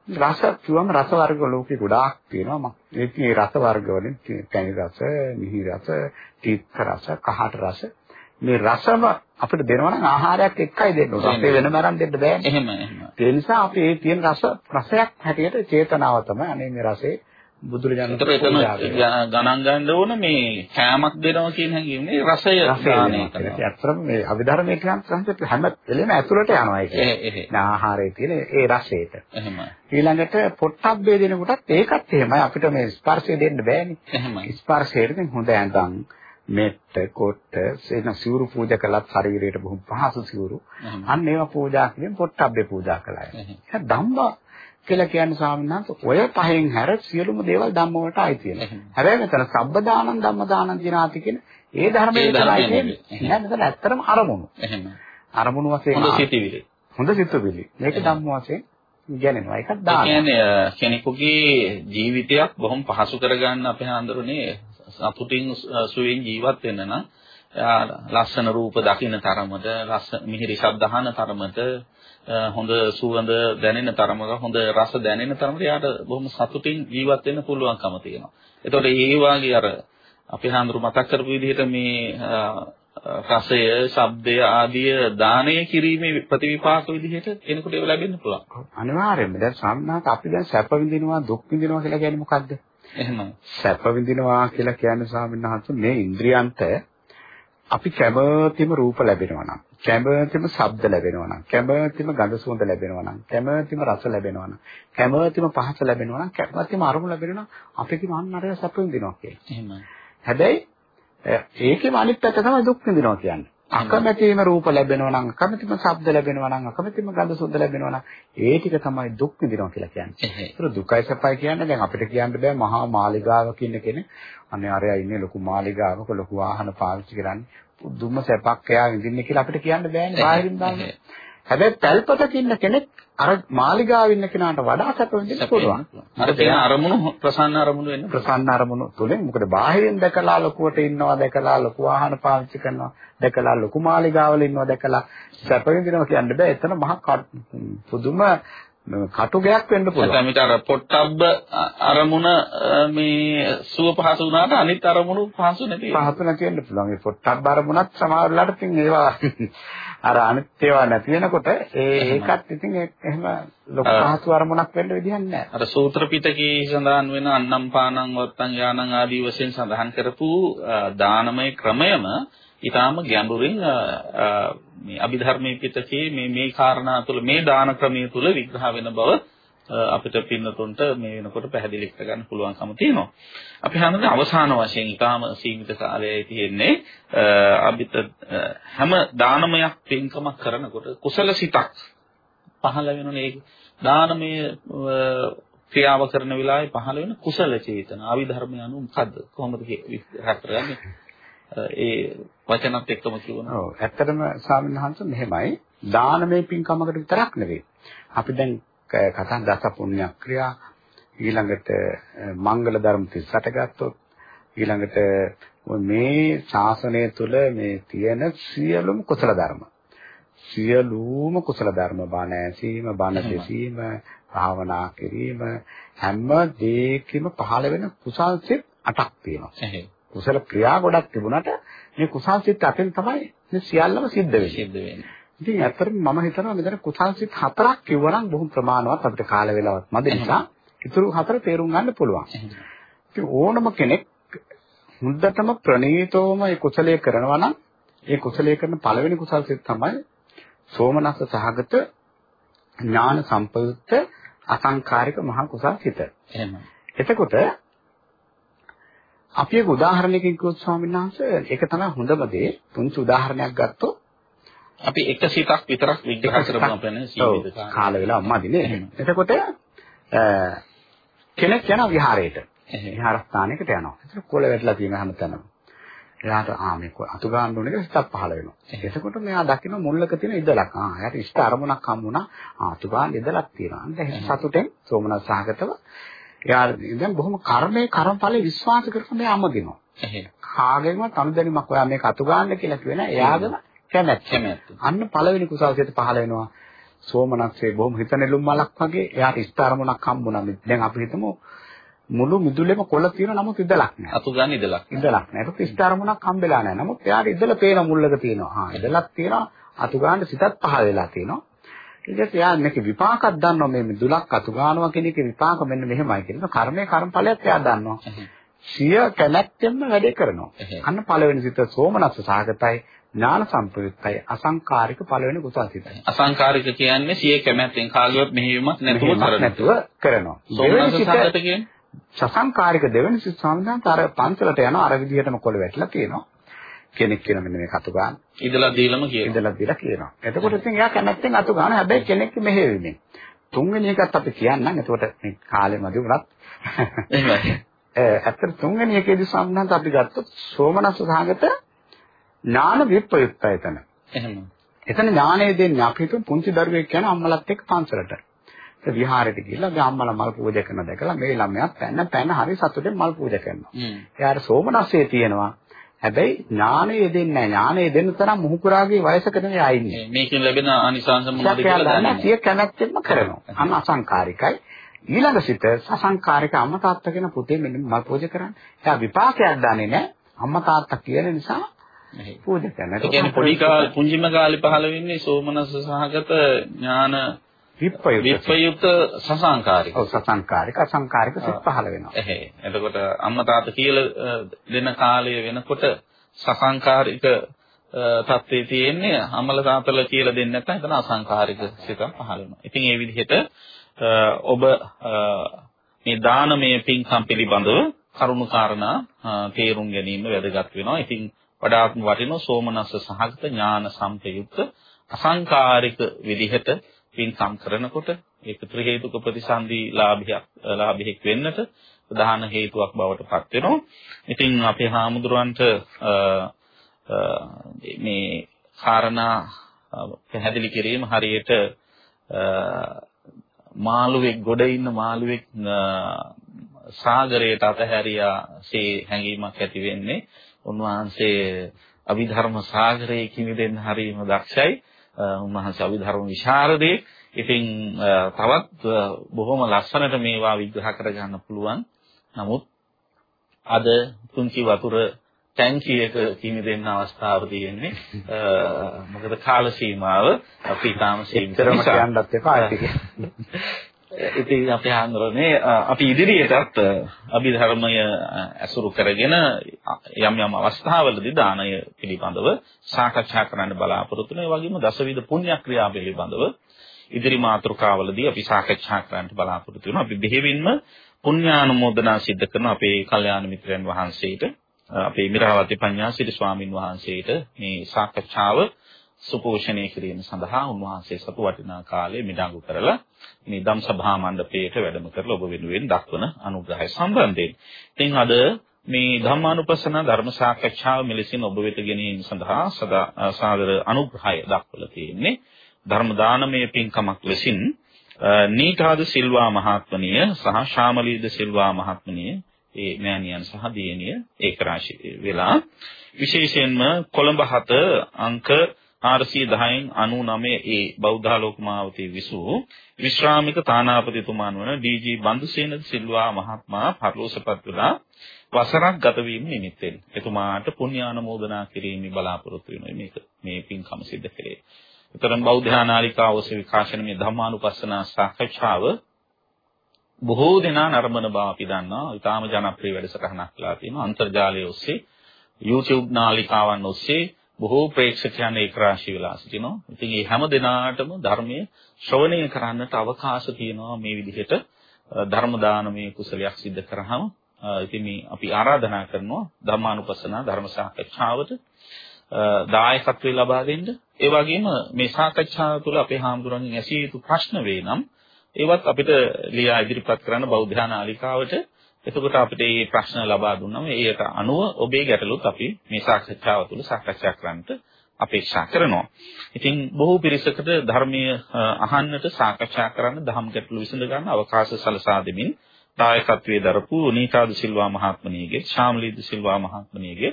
රස කිව්වම රස වර්ග ලෝකේ ගොඩාක් තියෙනවා. ඒකේ රස වර්ග වලින් පැණි රස, මිහි රස, තීත්ථ රස, කහට රස මේ රසම අපිට දෙනවා නම් ආහාරයක් එක්කයි දෙන්න ඕනේ. අපේ වෙනම අරන් දෙන්න බෑනේ. එහෙම එහෙම. ඒ නිසා අපි මේ තියෙන රස රසයක් හැටියට චේතනාව තමයි අනේ මේ රසේ බුදුරජාණන් වහන්සේ ගණන් ගන්න ඕන මේ කෑමක් දෙනවා කියන හැඟීමනේ රසය දානය කරනවා. ඇත්තටම මේ අභිධර්මයේ කියන සංසප්ත හැම වෙලෙම ඇතුළට යනවා ඒක. ඒ ආහාරයේ තියෙන ඒ රසයට. එහෙම. ඊළඟට පොට්ටබ්බේ දෙනකොටත් ඒකත් එහෙමයි අපිට මේ ස්පර්ශය දෙන්න බෑනේ. එහෙමයි. ස්පර්ශයෙන් හොඳ ඇඳන් මෙට්ට කොට්ට සේන සිවුරු පූජා කළත් ශරීරයට බොහොම පහසු සිවුරු. අන්න ඒවා පූජා කිරීම පොට්ටබ්බේ පූජා කළා. ඒක ධම්මා කියලා කියන්නේ ස්වාමීන් වහන්සේ ඔය පහෙන් හැර සියලුම දේවල් ධම්ම වලට අයිති වෙනවා. හැබැයි මෙතන සබ්බ දානං ධම්ම දානං දිනාති කියන ඒ ධර්මයේ තමයි තියෙන්නේ. නෑ මෙතන ඇත්තටම අරමුණු. අරමුණු වශයෙන් හොඳ සිතිවිලි. හොඳ සිතුවිලි. මේක ධම්ම වශයෙන් ඉගෙනනවා. ඒකත් දාන. ඒ කියන්නේ කෙනෙකුගේ ජීවිතයක් බොහොම පහසු කරගන්න අපේ හඳුරන්නේ සතුටින් සුවයෙන් ජීවත් වෙන්න නම් ලස්සන රූප දකින්න තරමට ලස්සන මිහිරි ශබ්ද අහන තරමට හොඳ සුවඳ දැනෙන තරමට හොඳ රස දැනෙන තරමට යාට බොහොම සතුටින් ජීවත් වෙන්න පුළුවන්කම තියෙනවා. එතකොට ඒ වාගේ අර අපේ හාමුදුරු මතක් කරපු විදිහට මේ රසය, ශබ්දය ආදී දානය කිරීමේ ප්‍රතිවිපාක විදිහට කෙනෙකුට ඒව ලැබෙන්න පුළුවන්. අනිවාර්යයෙන්ම. දැන් සම්මාත අපි දැන් සැප විඳිනවා, දුක් විඳිනවා කියලා කියන්නේ මොකද්ද? එහෙමයි. සැප විඳිනවා කියලා කියන්නේ ස්වාමීන් වහන්සේ මේ ඉන්ද්‍රියන්ට අපි කැමතිම රූප ලැබෙනවා නම් කැමතිම ශබ්ද ලැබෙනවා නම් කැමතිම ගඳ සුවඳ ලැබෙනවා නම් කැමතිම රස ලැබෙනවා නම් කැමතිම පහස ලැබෙනවා නම් කැමතිම අරමුණ ලැබෙනවා නම් අපි කියන අන්න අරය සැප විඳිනවා කියලා. එහෙමයි. හැබැයි ඒකේම අනිත් පැත්ත තමයි දුක් විඳිනවා කියන්නේ. අකමැතිම රූප ලැබෙනවා නම් අකමැතිම ශබ්ද ලැබෙනවා නම් අකමැතිම ගඳ සුවඳ ලැබෙනවා නම් ඒ ටික තමයි දුක් විඳිනවා කියලා කියන්නේ. ඒක දුකයි සැපයි කියන්නේ දැන් අපිට කියන්න බෑ මහා මාලිගාවක ඉන්න කෙනෙක්. අනේ අරයා ඉන්නේ ලොකු මාලිගාවක ලොකු වාහන පාවිච්චි කරන්නේ. පුදුම සැපක් එයා විඳින්නේ කියලා අපිට කියන්න බෑනේ බාහිරින් බලන්න. හැබැයි තල්පතක ඉන්න කෙනෙක් අර මාලිගාවේ ඉන්න කෙනාට වඩා සැප විඳින්න පුළුවන්. අර තියෙන අරමුණු ප්‍රසන්න අරමුණු වෙන්න ප්‍රසන්න අරමුණු තුලින් මොකද බාහිරින් දැකලා ලොකුවට ඉන්නවා දැකලා ලොකු වාහන පාවිච්චි කරනවා දැකලා ලොකු මාලිගාවල ඉන්නවා දැකලා සැප විඳිනවා කියන්න බෑ. එතන මහා පුදුම කටුගයක් වෙන්න පුළුවන්. නැත්නම් අර පොට්ටබ්බ අරමුණ මේ සුව පහසු වුණාට අනිත් අරමුණු පහසු නැති පහසු නැති වෙන්න පුළුවන්. මේ පොට්ටබ්බ අරමුණත් සමහර වෙලාවට ඉතින් ඒවා අර අනිත් ඒවා නැති වෙනකොට ඒ ඒකත් ඉතින් එහෙම ලොකු පහසු අරමුණක් වෙන්න විදිහක් නැහැ. අර සූත්‍ර පිටකයේ සඳහන් වෙන අන්නම් පානං වත්තං යානං ආදී වශයෙන් සඳහන් කරපු දානමය ක්‍රමයම ඊටාම ගැඹුරින් මේ අභිධර්මයේ පිටකේ මේ මේ කාරණා තුළ මේ දාන ක්‍රමයේ තුළ විග්‍රහ වෙන බව අපිට පින්නතුන්ට මේ වෙනකොට පැහැදිලි කරගන්න පුළුවන්කම තියෙනවා. අපි හැමෝම අවසාන වශයෙන් ඊටාම සීමිත කාලයයි තියෙන්නේ. අපිට හැම දානමයක් පින්කමක් කරනකොට කුසල සිතක් පහළ වෙනුනේ දානමය ක්‍රියාව කරන වෙලාවේ පහළ වෙන කුසල චේතන. අවිධර්මය අනුව මොකද්ද? කොහොමද විස්තර කරන්නේ? ඒ වචනත් එක්කම කියනවා. ඔව්. ඇත්තටම ස්වාමීන් වහන්සේ මෙහෙමයි. දානමය පින්කමකට විතරක් නෙවෙයි. අපි දැන් කතා දස පුණ්‍ය ක්‍රියා ඊළඟට මංගල ධර්ම 38 ගත්තොත් ඊළඟට මේ ශාසනය තුළ මේ තියෙන සියලුම කුසල ධර්ම සියලුම කුසල ධර්ම බණ ඇසීම බණ දෙසීම භාවනා කිරීම හැම දෙයකම පහළ වෙන කුසල් සිත් 8ක් තියෙනවා. කුසල ක්‍රියා ගොඩක් තිබුණාට මේ කුසල් සිත් අතෙන් තමයි මේ සියල්ලම සිද්ධ වෙන්නේ. ඉතින් ඇත්තටම මම හිතනවා මෙතන කුසල් සිත් හතරක් කිව්වනම් බොහොම ප්‍රමාණවත් අපිට කාල වේලාවක් මැද නිසා ඉතුරු හතර තේරුම් ගන්න පුළුවන්. ඉතින් ඕනම කෙනෙක් හොඳටම ප්‍රණීතවම මේ කුසලයේ කරනවා නම් ඒ කුසලයේ කරන පළවෙනි කුසල් සිත් තමයි සෝමනස්ස සහගත ඥාන සම්පයුක්ත අසංකාරික මහා කුසල් සිත. එහෙමයි. එතකොට අපි එක උදාහරණයකින් කිව්වොත් ස්වාමීන් වහන්සේ ඒක තමයි හොඳම දේ. පුංචි උදාහරණයක් ගත්තොත් අපි එක සිතක් විතරක් විග්‍රහ කරමු අපේ සීමිත කාල වෙලා අම්මාදිනේ. එතකොට කෙනෙක් යන විහාරයට. විහාරස්ථානයකට යනවා. ඒතර කොළ වැටලා තියෙන හැමතැනම. එයාට ආ මේ අතු ගන්න ඕනේ කියලා සිතක් පහළ වෙනවා. එතකොට මෙයා දකින්න මුල්ලක තියෙන ඉදලක්. ආ එයාට ඉෂ්ට අරමුණක් හම්බුණා. ආ අතු ගන්න ඉදලක් තියෙනවා. දැන් සතුටෙන් සෝමනස් සහගතව එයා දැන් බොහොම කර්මයේ කර්මඵලයේ විශ්වාස කරගෙන මෙයා අමදිනවා. එහෙනම් කාගෙන්වත් අනුදැනීමක් ඔයා මේක අතු ගන්න කියලා කියන එයාගම කැමැත්ත. අන්න පළවෙනි කුසල්සිත පහළ වෙනවා. සෝමනස්සේ බොහොම හිත නෙළුම් මලක් වගේ එයාට ඉස්තරමුණක් හම්බුණා. දැන් අපි හිතමු මුළු මිදුලෙම කොළ තියෙන නමුත් ඉදලක් නැහැ. අතු ගන්න ඉදලක්. ඉදලක් නැහැ. ඒක ඉස්තරමුණක් හම්බෙලා නැහැ. නමුත් එයාට ඉදල පේන මුල්ලක තියෙනවා. හා ඉදලක් තියෙනවා. අතු ගන්න සිතත් පහළ වෙලා තියෙනවා. ඊට එයා මේක විපාකයක් දන්නවා මේ මිදුලක් අතු ගන්නවා කියන එකේ විපාක මෙන්න මෙහෙමයි කියනවා. කර්මයේ කර්මඵලයක් එයා දන්නවා. සිය කැමැත්තෙන්ම වැඩේ කරනවා. අන්න පළවෙනි සිත සෝමනස්ස සාගතයි ඥාන සම්ප්‍රයුක්තයි අසංකාරික පළවෙනි කුසල් සිතයි. අසංකාරික කියන්නේ සිය කැමැත්තෙන් කාගේවත් මෙහෙයුමක් නැතුව කරනවා. නැතුව කරනවා. සෝමනස්ස සාගත කියන්නේ සසංකාරික දෙවෙනි සිත සම්බන්ධව අර පන්සලට යනවා අර විදිහටම කොළ වැටලා තියෙනවා. කෙනෙක් කියන මෙන්න මේ කතු ගන්න. ඉදලා දීලම කියනවා. ඉදලා දීලා කියනවා. එතකොට ඉතින් එයා කැමැත්තෙන් අතු ගන්න හැබැයි කෙනෙක් මෙහෙවෙන්නේ. තුන්වෙනි එකත් අපි කියන්නම්. එතකොට මේ කාලෙ මදි වුණත්. එහෙමයි. (laughs) ඇත්තට තුන්වෙනි එකේදී සම්බන්ධව අපි ගත්තොත් සෝමනස්ස සහගත ඥාන විප්‍රයුක්තය එතන. එහෙම. එතන ඥානය දෙන්නේ අපි හිතුව පුංචි දරුවෙක් යන අම්මලත් එක්ක පන්සලට. ඒ විහාරෙට ගිහිල්ලා මේ අම්මලා මල් පූජා කරන දැකලා මේ ළමයා පැන පැන හරි සතුටෙන් මල් පූජා කරනවා. එයාට සෝමනස්සේ තියෙනවා. හැබැයි ඥානය දෙන්නේ නැහැ. ඥානය දෙන්න තරම් මුහුකුරාගේ වයසක නෙවෙයි ආ ඉන්නේ. මේකෙන් ලැබෙන ආනිසංස මොනවද කියලා දන්නේ සිය කැමැත්තෙන්ම කරනවා. අන්න අසංකාරිකයි. ඊළඟ සිත සසංකාරික අම්මා තාත්තා කියන පුතේ මෙන්න මල් පූජා කරන්නේ. එයා විපාකයක් දන්නේ නැහැ. අම්මා තාත්තා කියන නිසා පූජා කරනවා. ඒ කියන්නේ පොඩි කාලේ පුංචිම කාලේ පහළ වෙන්නේ සෝමනස්ස සහගත ඥාන විප්‍රයුක්ත විප්‍රයුක්ත සසංකාරික. ඔව් සසංකාරික අසංකාරික සිත් පහළ වෙනවා. එහේ. එතකොට අම්මා තාත්තා කියලා දෙන කාලය වෙනකොට සසංකාරික තත්ත්වයේ තියෙන්නේ අම්මලා තාත්තලා කියලා දෙන්නේ නැත්නම් එතන අසංකාරික සිත පහළ වෙනවා. ඉතින් ඒ විදිහට ඔබ මේ දානමය පින්කම් පිළිබඳව කරුණු කාරණා තේරුම් ගැනීම වැදගත් වෙනවා. ඉතින් වඩාත්ම වටින සෝමනස්ස සහගත ඥාන සම්පයුක්ත අසංකාරික විදිහට පින්කම් කරනකොට ඒක ත්‍රි හේතුක ප්‍රතිසන්දි ලාභයක් ලාභයක් වෙන්නට ප්‍රධාන හේතුවක් බවට පත් වෙනවා. ඉතින් අපේ හාමුදුරන්ට මේ කාරණා පැහැදිලි කිරීම හරියට මාළුවෙක් ගොඩ ඉන්න මාළුවෙක් සාගරයට අතහැරියාසේ හැඟීමක් ඇති වෙන්නේ උන්වහන්සේ අභිධර්ම සාගරයේ කිමිදෙන්න හරීම දක්ෂයි. උන්වහන්සේ අභිධර්ම විශාරදේ. ඉතින් තවත් බොහොම ලස්සනට මේවා විග්‍රහ කරගන්න පුළුවන්. නමුත් අද පුංචි වතුර ටැංකියක කිමිදෙන්න අවස්ථාව තියෙන්නේ. මොකද කාල සීමාව. අපි තාම සීමිත නිසා. කියන්නත් එපා (laughs) ඉතින් අපි හඳුරන්නේ අපි ඉදිරියටත් අභිධර්මය ඇසුරු කරගෙන යම් යම් අවස්ථාවලදී දානය පිළිබඳව සාකච්ඡා කරන්න බලාපොරොත්තු වෙනවා. ඒ වගේම දසවිධ පුණ්‍ය ක්‍රියා පිළිබඳව ඉදිරි මාතෘකාවලදී අපි සාකච්ඡා කරන්න බලාපොරොත්තු වෙනවා. අපි බෙහෙවින්ම පුණ්‍යානුමෝදනා සිද්ධ කරන අපේ කල්යාණ මිත්‍රයන් වහන්සේට අපේ මිරාවති පඤ්ඤාසිරි ස්වාමින් වහන්සේට මේ සාකච්ඡාව සුපෝෂණය කිරීම සඳහා උන්වහන්සේ සතු වටිනා කාලය මිඩංගු කරලා මේ ධම් සභා මණ්ඩපයේට වැඩම කරලා ඔබ වෙනුවෙන් දක්වන අනුග්‍රහය සම්බන්ධයෙන්. ඉතින් අද මේ ධම්මානුපස්සන ධර්ම සාකච්ඡාව මෙලෙසින් ඔබ වෙත ගෙනීම සඳහා සදා සාදර අනුග්‍රහය දක්වලා තියෙන්නේ. ධර්ම දානමය පින්කමක් ලෙසින් නීතාද සිල්වා මහත්මනිය සහ ශාමලීද සිල්වා මහත්මනිය ඒ මෑණියන් සහ දියණිය ඒක රාශී වෙලා විශේෂයෙන්ම කොළඹ 7 අංක 410න් 99 ඒ බෞද්ධාලෝක මාවතී විසූ විශ්‍රාමික තානාපතිතුමාන් වන ඩී.ජී. බන්දුසේන සිල්වා මහත්මයා පරලෝසපත් වෙලා වසරක් ගත වීම නිමිත්තෙන් එතුමාට පුණ්‍යානුමෝදනා කිරීමේ බලාපොරොත්තු වෙනවා මේක මේ පින්කම සිද්ධ කළේ. උතරම් බෞද්ධ ආනාලිකාව ඔස්සේ විකාශන මේ ධම්මානුපස්සනා සාකච්ඡාව බොහෝ දෙනා නරඹන බව අපි දන්නවා. ඊටාම ජනප්‍රිය වැඩසටහනක් කළා තියෙනවා අන්තර්ජාලය ඔස්සේ YouTube නාලිකාවන් ඔස්සේ බොහෝ ප්‍රේක්ෂකයන් ඒක රාශී වෙලා සිටිනවා. ඉතින් මේ හැම දිනාටම ධර්මයේ ශ්‍රවණය කරන්නට අවකාශ තියෙනවා මේ විදිහට ධර්ම දානමය කුසලයක් සිද්ධ කරාම ඉතින් මේ අපි ආරාධනා කරනවා ධර්මානුපස්සන ධර්ම සාකච්ඡාවට දායකත්වය ලබා දෙන්න. ඒ වගේම මේ සාකච්ඡාව තුළ අපේ හාමුදුරන්ගෙන් ඇසිය යුතු ප්‍රශ්න වේ නම් ඒවත් අපිට ලියා ඉදිරිපත් කරන්න බෞද්ධ නාලිකාවට එතකොට අපිට මේ ප්‍රශ්න ලබා දුන්නම ඒකට අනුව ඔබේ ගැටලුත් අපි මේ සාකච්ඡාව තුළ සාකච්ඡා කරන්නට අපේක්ෂා කරනවා. ඉතින් බොහෝ පිරිසකට ධර්මීය අහන්නට සාකච්ඡා කරන්න දහම් ගැටලු විසඳ ගන්න අවකාශ සලසා දෙමින් දායකත්වයේ දරපු නීතාද සිල්වා මහත්මණියගේ, ශාම්ලීද සිල්වා මහත්මණියගේ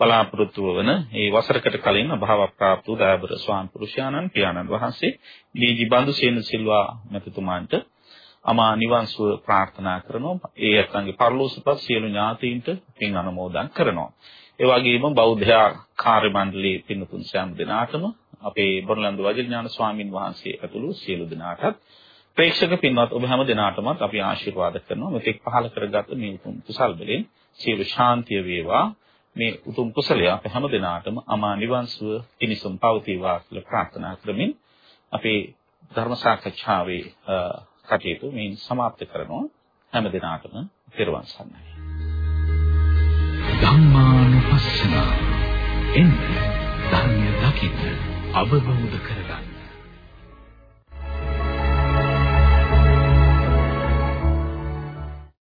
බලාපොරොත්තු වන ඒ වසරකට කලින් අභාව ප්‍රාප්ත වූ දයාබර ස්වාමි පුරුෂයාණන් පියාණන් වහන්සේ දීජි බඳු සේන සිල්වා මැතිතුමාන්ට අමා නිවන් සුව ප්‍රාර්ථනා කරනවා. ඒ අත්ංගේ පරලෝසපත් සියලු ඥාතීන්ට පින් අනුමෝදන් කරනවා. ඒ වගේම බෞද්ධ කාර්ය මණ්ඩලයේ පින්තුන් සෑම දෙනාටම අපේ බොරලන්දු වජිරඥාන ස්වාමින් වහන්සේ ඇතුළු සියලු දෙනාටත් ප්‍රේක්ෂක පින්වත් ඔබ හැම දෙනාටමත් අපි ආශිර්වාද කරනවා. මෙතෙක් පහල කරගත් මේ උතුම් කුසල් වලින් සියලු ශාන්තිය වේවා. මේ උතුම් කුසලය අප හැම දිනාටම අමා නිවන් සුව පිණිසම පවතිවා කියලා ප්‍රාර්ථනා කරමින් අපේ ධර්ම සාකච්ඡාවේ කටයුතු මේ સમાપ્ત කරනවා හැම දිනාටම පෙරවන් සන්නයි ධම්මානුපස්සන එන්න ධර්මය දකින්න අවබෝධ කරගන්න